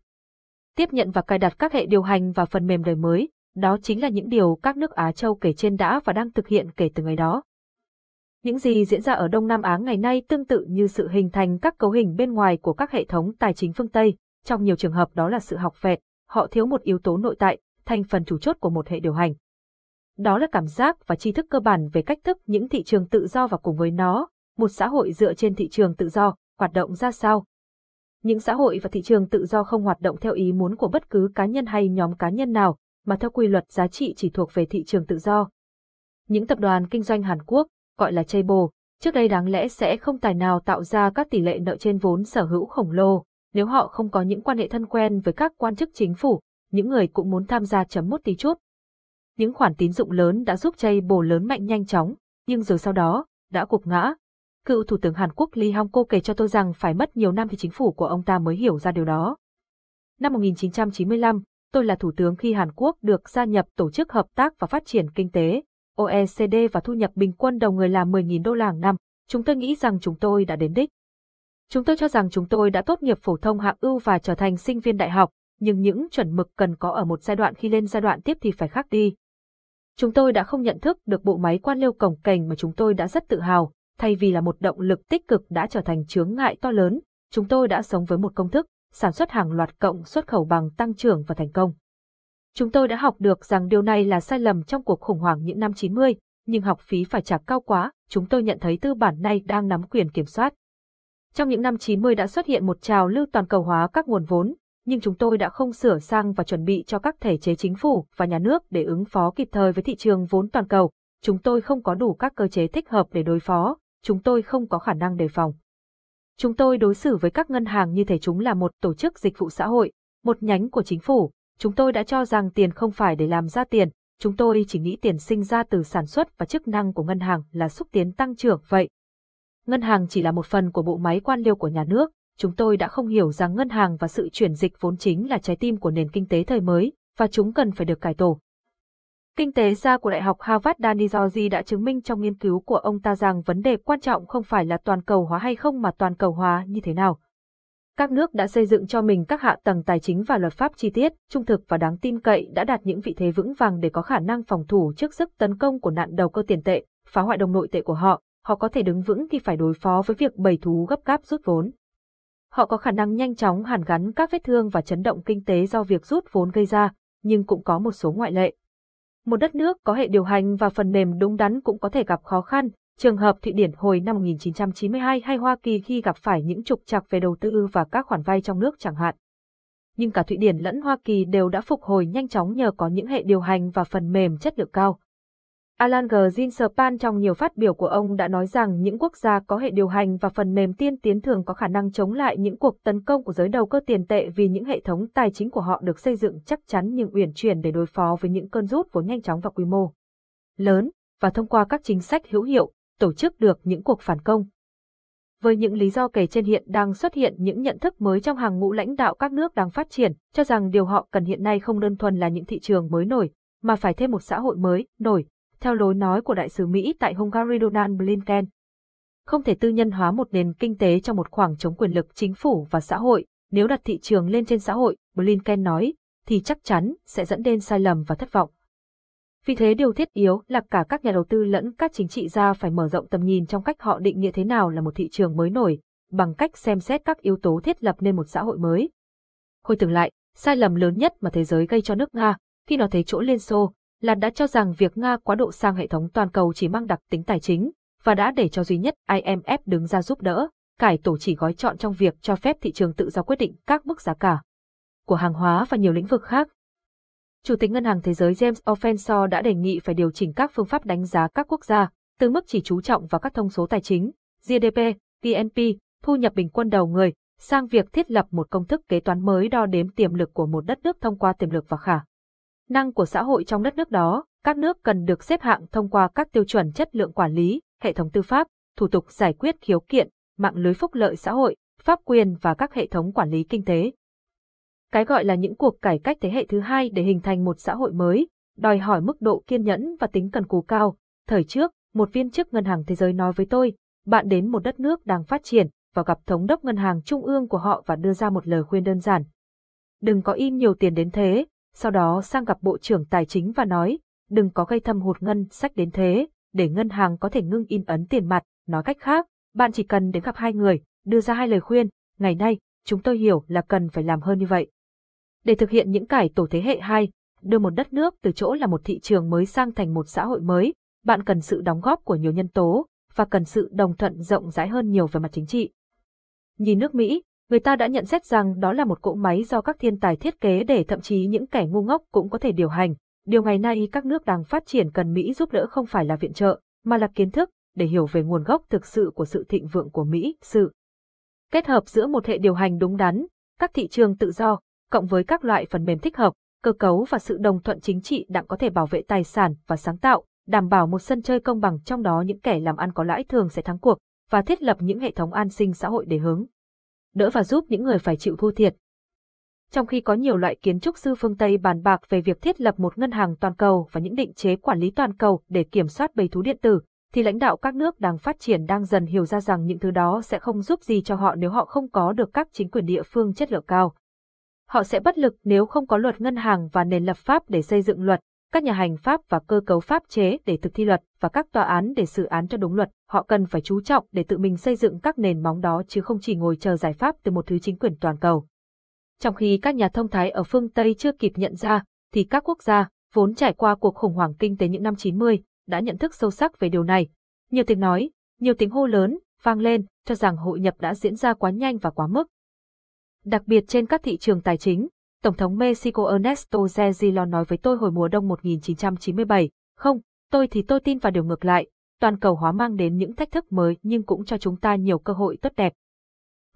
Tiếp nhận và cài đặt các hệ điều hành và phần mềm đời mới, đó chính là những điều các nước Á Châu kể trên đã và đang thực hiện kể từ ngày đó. Những gì diễn ra ở Đông Nam Á ngày nay tương tự như sự hình thành các cấu hình bên ngoài của các hệ thống tài chính phương Tây, trong nhiều trường hợp đó là sự học vẹt, họ thiếu một yếu tố nội tại, thành phần chủ chốt của một hệ điều hành. Đó là cảm giác và tri thức cơ bản về cách thức những thị trường tự do và cùng với nó, một xã hội dựa trên thị trường tự do, hoạt động ra sao. Những xã hội và thị trường tự do không hoạt động theo ý muốn của bất cứ cá nhân hay nhóm cá nhân nào, mà theo quy luật giá trị chỉ thuộc về thị trường tự do. Những tập đoàn kinh doanh Hàn Quốc, gọi là Chaebol, trước đây đáng lẽ sẽ không tài nào tạo ra các tỷ lệ nợ trên vốn sở hữu khổng lồ, nếu họ không có những quan hệ thân quen với các quan chức chính phủ, những người cũng muốn tham gia chấm mút tí chút những khoản tín dụng lớn đã giúp chay bồ lớn mạnh nhanh chóng, nhưng rồi sau đó, đã cục ngã. Cựu Thủ tướng Hàn Quốc Lee Hong Ko kể cho tôi rằng phải mất nhiều năm thì chính phủ của ông ta mới hiểu ra điều đó. Năm 1995, tôi là thủ tướng khi Hàn Quốc được gia nhập Tổ chức Hợp tác và Phát triển Kinh tế, OECD và thu nhập bình quân đầu người là 10.000 đô la hàng năm. Chúng tôi nghĩ rằng chúng tôi đã đến đích. Chúng tôi cho rằng chúng tôi đã tốt nghiệp phổ thông hạng ưu và trở thành sinh viên đại học, nhưng những chuẩn mực cần có ở một giai đoạn khi lên giai đoạn tiếp thì phải khác đi. Chúng tôi đã không nhận thức được bộ máy quan liêu cổng kềnh mà chúng tôi đã rất tự hào, thay vì là một động lực tích cực đã trở thành chướng ngại to lớn, chúng tôi đã sống với một công thức, sản xuất hàng loạt cộng xuất khẩu bằng tăng trưởng và thành công. Chúng tôi đã học được rằng điều này là sai lầm trong cuộc khủng hoảng những năm 90, nhưng học phí phải trả cao quá, chúng tôi nhận thấy tư bản này đang nắm quyền kiểm soát. Trong những năm 90 đã xuất hiện một trào lưu toàn cầu hóa các nguồn vốn, nhưng chúng tôi đã không sửa sang và chuẩn bị cho các thể chế chính phủ và nhà nước để ứng phó kịp thời với thị trường vốn toàn cầu. Chúng tôi không có đủ các cơ chế thích hợp để đối phó, chúng tôi không có khả năng đề phòng. Chúng tôi đối xử với các ngân hàng như thể chúng là một tổ chức dịch vụ xã hội, một nhánh của chính phủ. Chúng tôi đã cho rằng tiền không phải để làm ra tiền, chúng tôi chỉ nghĩ tiền sinh ra từ sản xuất và chức năng của ngân hàng là xúc tiến tăng trưởng vậy. Ngân hàng chỉ là một phần của bộ máy quan liêu của nhà nước, chúng tôi đã không hiểu rằng ngân hàng và sự chuyển dịch vốn chính là trái tim của nền kinh tế thời mới, và chúng cần phải được cải tổ. Kinh tế gia của Đại học Harvard Danny George đã chứng minh trong nghiên cứu của ông ta rằng vấn đề quan trọng không phải là toàn cầu hóa hay không mà toàn cầu hóa như thế nào. Các nước đã xây dựng cho mình các hạ tầng tài chính và luật pháp chi tiết, trung thực và đáng tin cậy đã đạt những vị thế vững vàng để có khả năng phòng thủ trước sức tấn công của nạn đầu cơ tiền tệ, phá hoại đồng nội tệ của họ, họ có thể đứng vững khi phải đối phó với việc bầy thú gấp gáp rút vốn. Họ có khả năng nhanh chóng hàn gắn các vết thương và chấn động kinh tế do việc rút vốn gây ra, nhưng cũng có một số ngoại lệ. Một đất nước có hệ điều hành và phần mềm đúng đắn cũng có thể gặp khó khăn, trường hợp Thụy Điển hồi năm 1992 hay Hoa Kỳ khi gặp phải những trục trặc về đầu tư và các khoản vay trong nước chẳng hạn. Nhưng cả Thụy Điển lẫn Hoa Kỳ đều đã phục hồi nhanh chóng nhờ có những hệ điều hành và phần mềm chất lượng cao. Alan G. Greenspan trong nhiều phát biểu của ông đã nói rằng những quốc gia có hệ điều hành và phần mềm tiên tiến thường có khả năng chống lại những cuộc tấn công của giới đầu cơ tiền tệ vì những hệ thống tài chính của họ được xây dựng chắc chắn nhưng uyển chuyển để đối phó với những cơn rút vốn nhanh chóng và quy mô lớn, và thông qua các chính sách hữu hiệu, tổ chức được những cuộc phản công. Với những lý do kể trên hiện đang xuất hiện những nhận thức mới trong hàng ngũ lãnh đạo các nước đang phát triển, cho rằng điều họ cần hiện nay không đơn thuần là những thị trường mới nổi, mà phải thêm một xã hội mới, nổi, theo lối nói của đại sứ Mỹ tại Hungary Donald Blinken. Không thể tư nhân hóa một nền kinh tế trong một khoảng trống quyền lực chính phủ và xã hội, nếu đặt thị trường lên trên xã hội, Blinken nói, thì chắc chắn sẽ dẫn đến sai lầm và thất vọng. Vì thế điều thiết yếu là cả các nhà đầu tư lẫn các chính trị gia phải mở rộng tầm nhìn trong cách họ định nghĩa thế nào là một thị trường mới nổi, bằng cách xem xét các yếu tố thiết lập nên một xã hội mới. Hồi tưởng lại, sai lầm lớn nhất mà thế giới gây cho nước Nga, khi nó thấy chỗ Liên Xô, là đã cho rằng việc Nga quá độ sang hệ thống toàn cầu chỉ mang đặc tính tài chính, và đã để cho duy nhất IMF đứng ra giúp đỡ, cải tổ chỉ gói chọn trong việc cho phép thị trường tự do quyết định các mức giá cả của hàng hóa và nhiều lĩnh vực khác. Chủ tịch Ngân hàng Thế giới James Offensor đã đề nghị phải điều chỉnh các phương pháp đánh giá các quốc gia, từ mức chỉ chú trọng vào các thông số tài chính, GDP, GNP, thu nhập bình quân đầu người, sang việc thiết lập một công thức kế toán mới đo đếm tiềm lực của một đất nước thông qua tiềm lực và khả năng của xã hội trong đất nước đó, các nước cần được xếp hạng thông qua các tiêu chuẩn chất lượng quản lý, hệ thống tư pháp, thủ tục giải quyết khiếu kiện, mạng lưới phúc lợi xã hội, pháp quyền và các hệ thống quản lý kinh tế. Cái gọi là những cuộc cải cách thế hệ thứ hai để hình thành một xã hội mới, đòi hỏi mức độ kiên nhẫn và tính cần cù cao. Thời trước, một viên chức ngân hàng thế giới nói với tôi, bạn đến một đất nước đang phát triển và gặp thống đốc ngân hàng trung ương của họ và đưa ra một lời khuyên đơn giản. Đừng có in nhiều tiền đến thế, sau đó sang gặp Bộ trưởng Tài chính và nói, đừng có gây thâm hụt ngân sách đến thế, để ngân hàng có thể ngưng in ấn tiền mặt, nói cách khác, bạn chỉ cần đến gặp hai người, đưa ra hai lời khuyên, ngày nay, chúng tôi hiểu là cần phải làm hơn như vậy. Để thực hiện những cải tổ thế hệ hai, đưa một đất nước từ chỗ là một thị trường mới sang thành một xã hội mới, bạn cần sự đóng góp của nhiều nhân tố, và cần sự đồng thuận rộng rãi hơn nhiều về mặt chính trị. Nhìn nước Mỹ, người ta đã nhận xét rằng đó là một cỗ máy do các thiên tài thiết kế để thậm chí những kẻ ngu ngốc cũng có thể điều hành. Điều ngày nay các nước đang phát triển cần Mỹ giúp đỡ không phải là viện trợ, mà là kiến thức, để hiểu về nguồn gốc thực sự của sự thịnh vượng của Mỹ, sự kết hợp giữa một hệ điều hành đúng đắn, các thị trường tự do, cộng với các loại phần mềm thích hợp, cơ cấu và sự đồng thuận chính trị đặng có thể bảo vệ tài sản và sáng tạo, đảm bảo một sân chơi công bằng trong đó những kẻ làm ăn có lãi thường sẽ thắng cuộc, và thiết lập những hệ thống an sinh xã hội để hướng đỡ và giúp những người phải chịu thua thiệt. Trong khi có nhiều loại kiến trúc sư phương Tây bàn bạc về việc thiết lập một ngân hàng toàn cầu và những định chế quản lý toàn cầu để kiểm soát bầy thú điện tử, thì lãnh đạo các nước đang phát triển đang dần hiểu ra rằng những thứ đó sẽ không giúp gì cho họ nếu họ không có được các chính quyền địa phương chất lượng cao. Họ sẽ bất lực nếu không có luật ngân hàng và nền lập pháp để xây dựng luật, các nhà hành pháp và cơ cấu pháp chế để thực thi luật và các tòa án để xử án cho đúng luật. Họ cần phải chú trọng để tự mình xây dựng các nền móng đó chứ không chỉ ngồi chờ giải pháp từ một thứ chính quyền toàn cầu. Trong khi các nhà thông thái ở phương Tây chưa kịp nhận ra, thì các quốc gia, vốn trải qua cuộc khủng hoảng kinh tế những năm 90, đã nhận thức sâu sắc về điều này. Nhiều tiếng nói, nhiều tiếng hô lớn, vang lên, cho rằng hội nhập đã diễn ra quá nhanh và quá mức. Đặc biệt trên các thị trường tài chính, Tổng thống Mexico Ernesto Zedillo nói với tôi hồi mùa đông 1997, không, tôi thì tôi tin vào điều ngược lại, toàn cầu hóa mang đến những thách thức mới nhưng cũng cho chúng ta nhiều cơ hội tốt đẹp.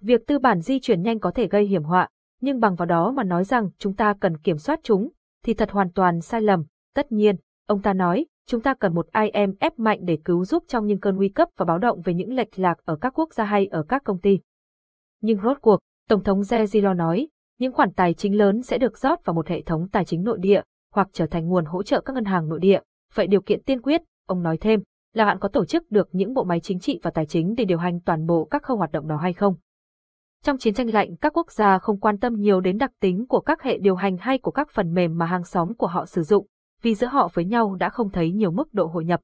Việc tư bản di chuyển nhanh có thể gây hiểm họa, nhưng bằng vào đó mà nói rằng chúng ta cần kiểm soát chúng, thì thật hoàn toàn sai lầm. Tất nhiên, ông ta nói, chúng ta cần một IMF mạnh để cứu giúp trong những cơn nguy cấp và báo động về những lệch lạc ở các quốc gia hay ở các công ty. Nhưng rốt cuộc, Tổng thống Zezilo nói, những khoản tài chính lớn sẽ được rót vào một hệ thống tài chính nội địa, hoặc trở thành nguồn hỗ trợ các ngân hàng nội địa. Vậy điều kiện tiên quyết, ông nói thêm, là bạn có tổ chức được những bộ máy chính trị và tài chính để điều hành toàn bộ các khâu hoạt động đó hay không. Trong chiến tranh lạnh, các quốc gia không quan tâm nhiều đến đặc tính của các hệ điều hành hay của các phần mềm mà hàng xóm của họ sử dụng, vì giữa họ với nhau đã không thấy nhiều mức độ hội nhập.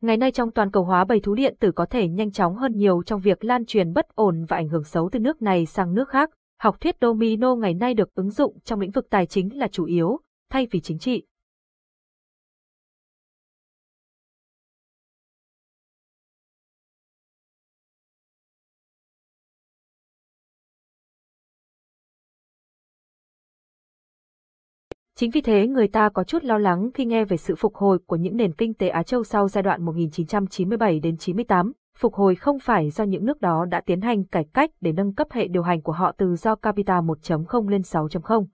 Ngày nay trong toàn cầu hóa bầy thú điện tử có thể nhanh chóng hơn nhiều trong việc lan truyền bất ổn và ảnh hưởng xấu từ nước này sang nước khác. Học thuyết domino ngày nay được ứng dụng trong lĩnh vực tài chính là chủ yếu, thay vì chính trị. Chính vì thế người ta có chút lo lắng khi nghe về sự phục hồi của những nền kinh tế Á Châu sau giai đoạn 1997 đến 98. Phục hồi không phải do những nước đó đã tiến hành cải cách để nâng cấp hệ điều hành của họ từ do capita 1.0 lên 6.0.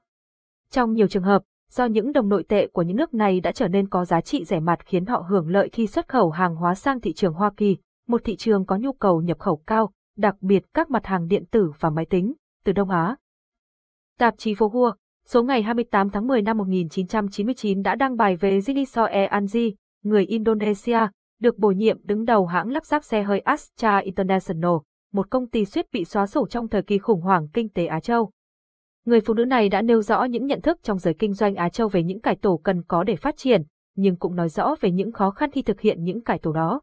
Trong nhiều trường hợp, do những đồng nội tệ của những nước này đã trở nên có giá trị rẻ mạt khiến họ hưởng lợi khi xuất khẩu hàng hóa sang thị trường Hoa Kỳ, một thị trường có nhu cầu nhập khẩu cao, đặc biệt các mặt hàng điện tử và máy tính, từ Đông Á. Tạp chí Phố Hua, số ngày 28 tháng 10 năm 1999 đã đăng bài về Jiniso E. Anji, người Indonesia, được bổ nhiệm đứng đầu hãng lắp ráp xe hơi Astra International, một công ty suýt bị xóa sổ trong thời kỳ khủng hoảng kinh tế Á Châu. Người phụ nữ này đã nêu rõ những nhận thức trong giới kinh doanh Á Châu về những cải tổ cần có để phát triển, nhưng cũng nói rõ về những khó khăn khi thực hiện những cải tổ đó.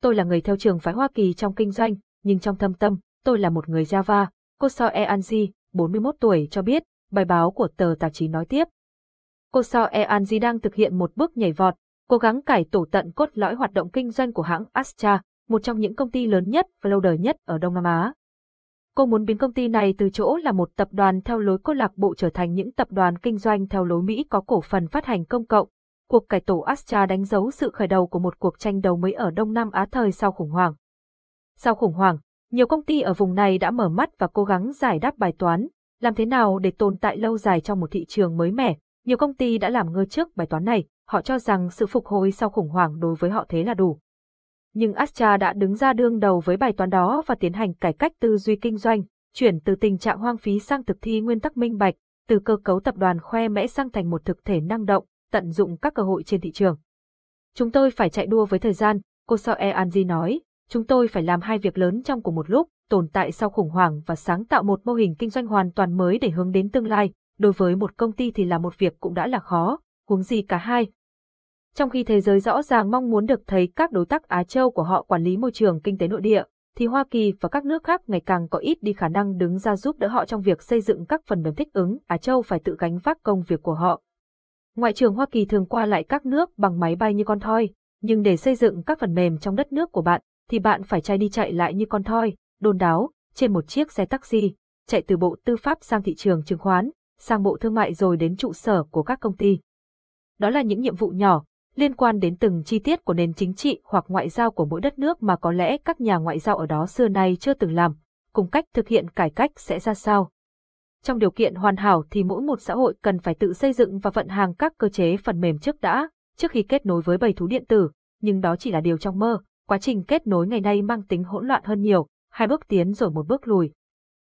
Tôi là người theo trường phái Hoa Kỳ trong kinh doanh, nhưng trong thâm tâm, tôi là một người Java, cô So Eanji, Anji, 41 tuổi cho biết, bài báo của tờ tạp chí nói tiếp. Cô So Eanji Anji đang thực hiện một bước nhảy vọt, cố gắng cải tổ tận cốt lõi hoạt động kinh doanh của hãng Astra, một trong những công ty lớn nhất và lâu đời nhất ở Đông Nam Á. Cô muốn biến công ty này từ chỗ là một tập đoàn theo lối cô lạc bộ trở thành những tập đoàn kinh doanh theo lối Mỹ có cổ phần phát hành công cộng. Cuộc cải tổ Astra đánh dấu sự khởi đầu của một cuộc tranh đấu mới ở Đông Nam Á thời sau khủng hoảng. Sau khủng hoảng, nhiều công ty ở vùng này đã mở mắt và cố gắng giải đáp bài toán, làm thế nào để tồn tại lâu dài trong một thị trường mới mẻ. Nhiều công ty đã làm ngơ trước bài toán này, họ cho rằng sự phục hồi sau khủng hoảng đối với họ thế là đủ. Nhưng Astra đã đứng ra đương đầu với bài toán đó và tiến hành cải cách tư duy kinh doanh, chuyển từ tình trạng hoang phí sang thực thi nguyên tắc minh bạch, từ cơ cấu tập đoàn khoe mẽ sang thành một thực thể năng động, tận dụng các cơ hội trên thị trường. Chúng tôi phải chạy đua với thời gian, cô Sao E Anji nói, chúng tôi phải làm hai việc lớn trong cùng một lúc, tồn tại sau khủng hoảng và sáng tạo một mô hình kinh doanh hoàn toàn mới để hướng đến tương lai. Đối với một công ty thì là một việc cũng đã là khó, huống gì cả hai. Trong khi thế giới rõ ràng mong muốn được thấy các đối tác Á Châu của họ quản lý môi trường kinh tế nội địa, thì Hoa Kỳ và các nước khác ngày càng có ít đi khả năng đứng ra giúp đỡ họ trong việc xây dựng các phần mềm thích ứng, Á Châu phải tự gánh vác công việc của họ. Ngoại trưởng Hoa Kỳ thường qua lại các nước bằng máy bay như con thoi, nhưng để xây dựng các phần mềm trong đất nước của bạn, thì bạn phải chạy đi chạy lại như con thoi, đôn đáo, trên một chiếc xe taxi, chạy từ bộ tư pháp sang thị trường chứng khoán, sang bộ thương mại rồi đến trụ sở của các công ty. Đó là những nhiệm vụ nhỏ, liên quan đến từng chi tiết của nền chính trị hoặc ngoại giao của mỗi đất nước mà có lẽ các nhà ngoại giao ở đó xưa nay chưa từng làm, cùng cách thực hiện cải cách sẽ ra sao. Trong điều kiện hoàn hảo thì mỗi một xã hội cần phải tự xây dựng và vận hành các cơ chế phần mềm trước đã, trước khi kết nối với bầy thú điện tử, nhưng đó chỉ là điều trong mơ. Quá trình kết nối ngày nay mang tính hỗn loạn hơn nhiều, hai bước tiến rồi một bước lùi.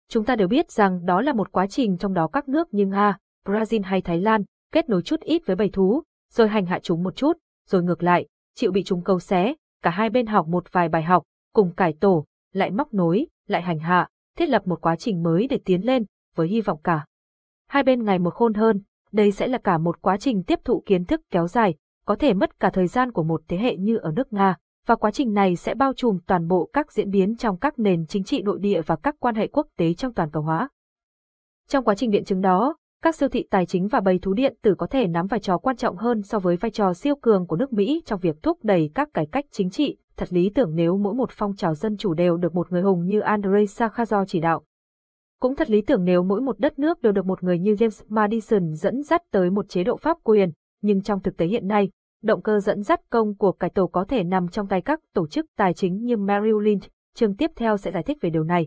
Chúng ta đều biết rằng đó là một quá trình trong đó các nước như Nga, Brazil hay Thái Lan kết nối chút ít với bầy thú, rồi hành hạ chúng một chút, rồi ngược lại, chịu bị chúng câu xé, cả hai bên học một vài bài học, cùng cải tổ, lại móc nối, lại hành hạ, thiết lập một quá trình mới để tiến lên, với hy vọng cả. Hai bên ngày một khôn hơn, đây sẽ là cả một quá trình tiếp thụ kiến thức kéo dài, có thể mất cả thời gian của một thế hệ như ở nước Nga, và quá trình này sẽ bao trùm toàn bộ các diễn biến trong các nền chính trị nội địa và các quan hệ quốc tế trong toàn cầu hóa. Trong quá trình biện chứng đó, các siêu thị tài chính và bầy thú điện tử có thể nắm vai trò quan trọng hơn so với vai trò siêu cường của nước Mỹ trong việc thúc đẩy các cải cách chính trị, thật lý tưởng nếu mỗi một phong trào dân chủ đều được một người hùng như Andrei Sakharov chỉ đạo. Cũng thật lý tưởng nếu mỗi một đất nước đều được một người như James Madison dẫn dắt tới một chế độ pháp quyền, nhưng trong thực tế hiện nay, động cơ dẫn dắt công của cải tổ có thể nằm trong tay các tổ chức tài chính như Merrill Lynch. Chương tiếp theo sẽ giải thích về điều này.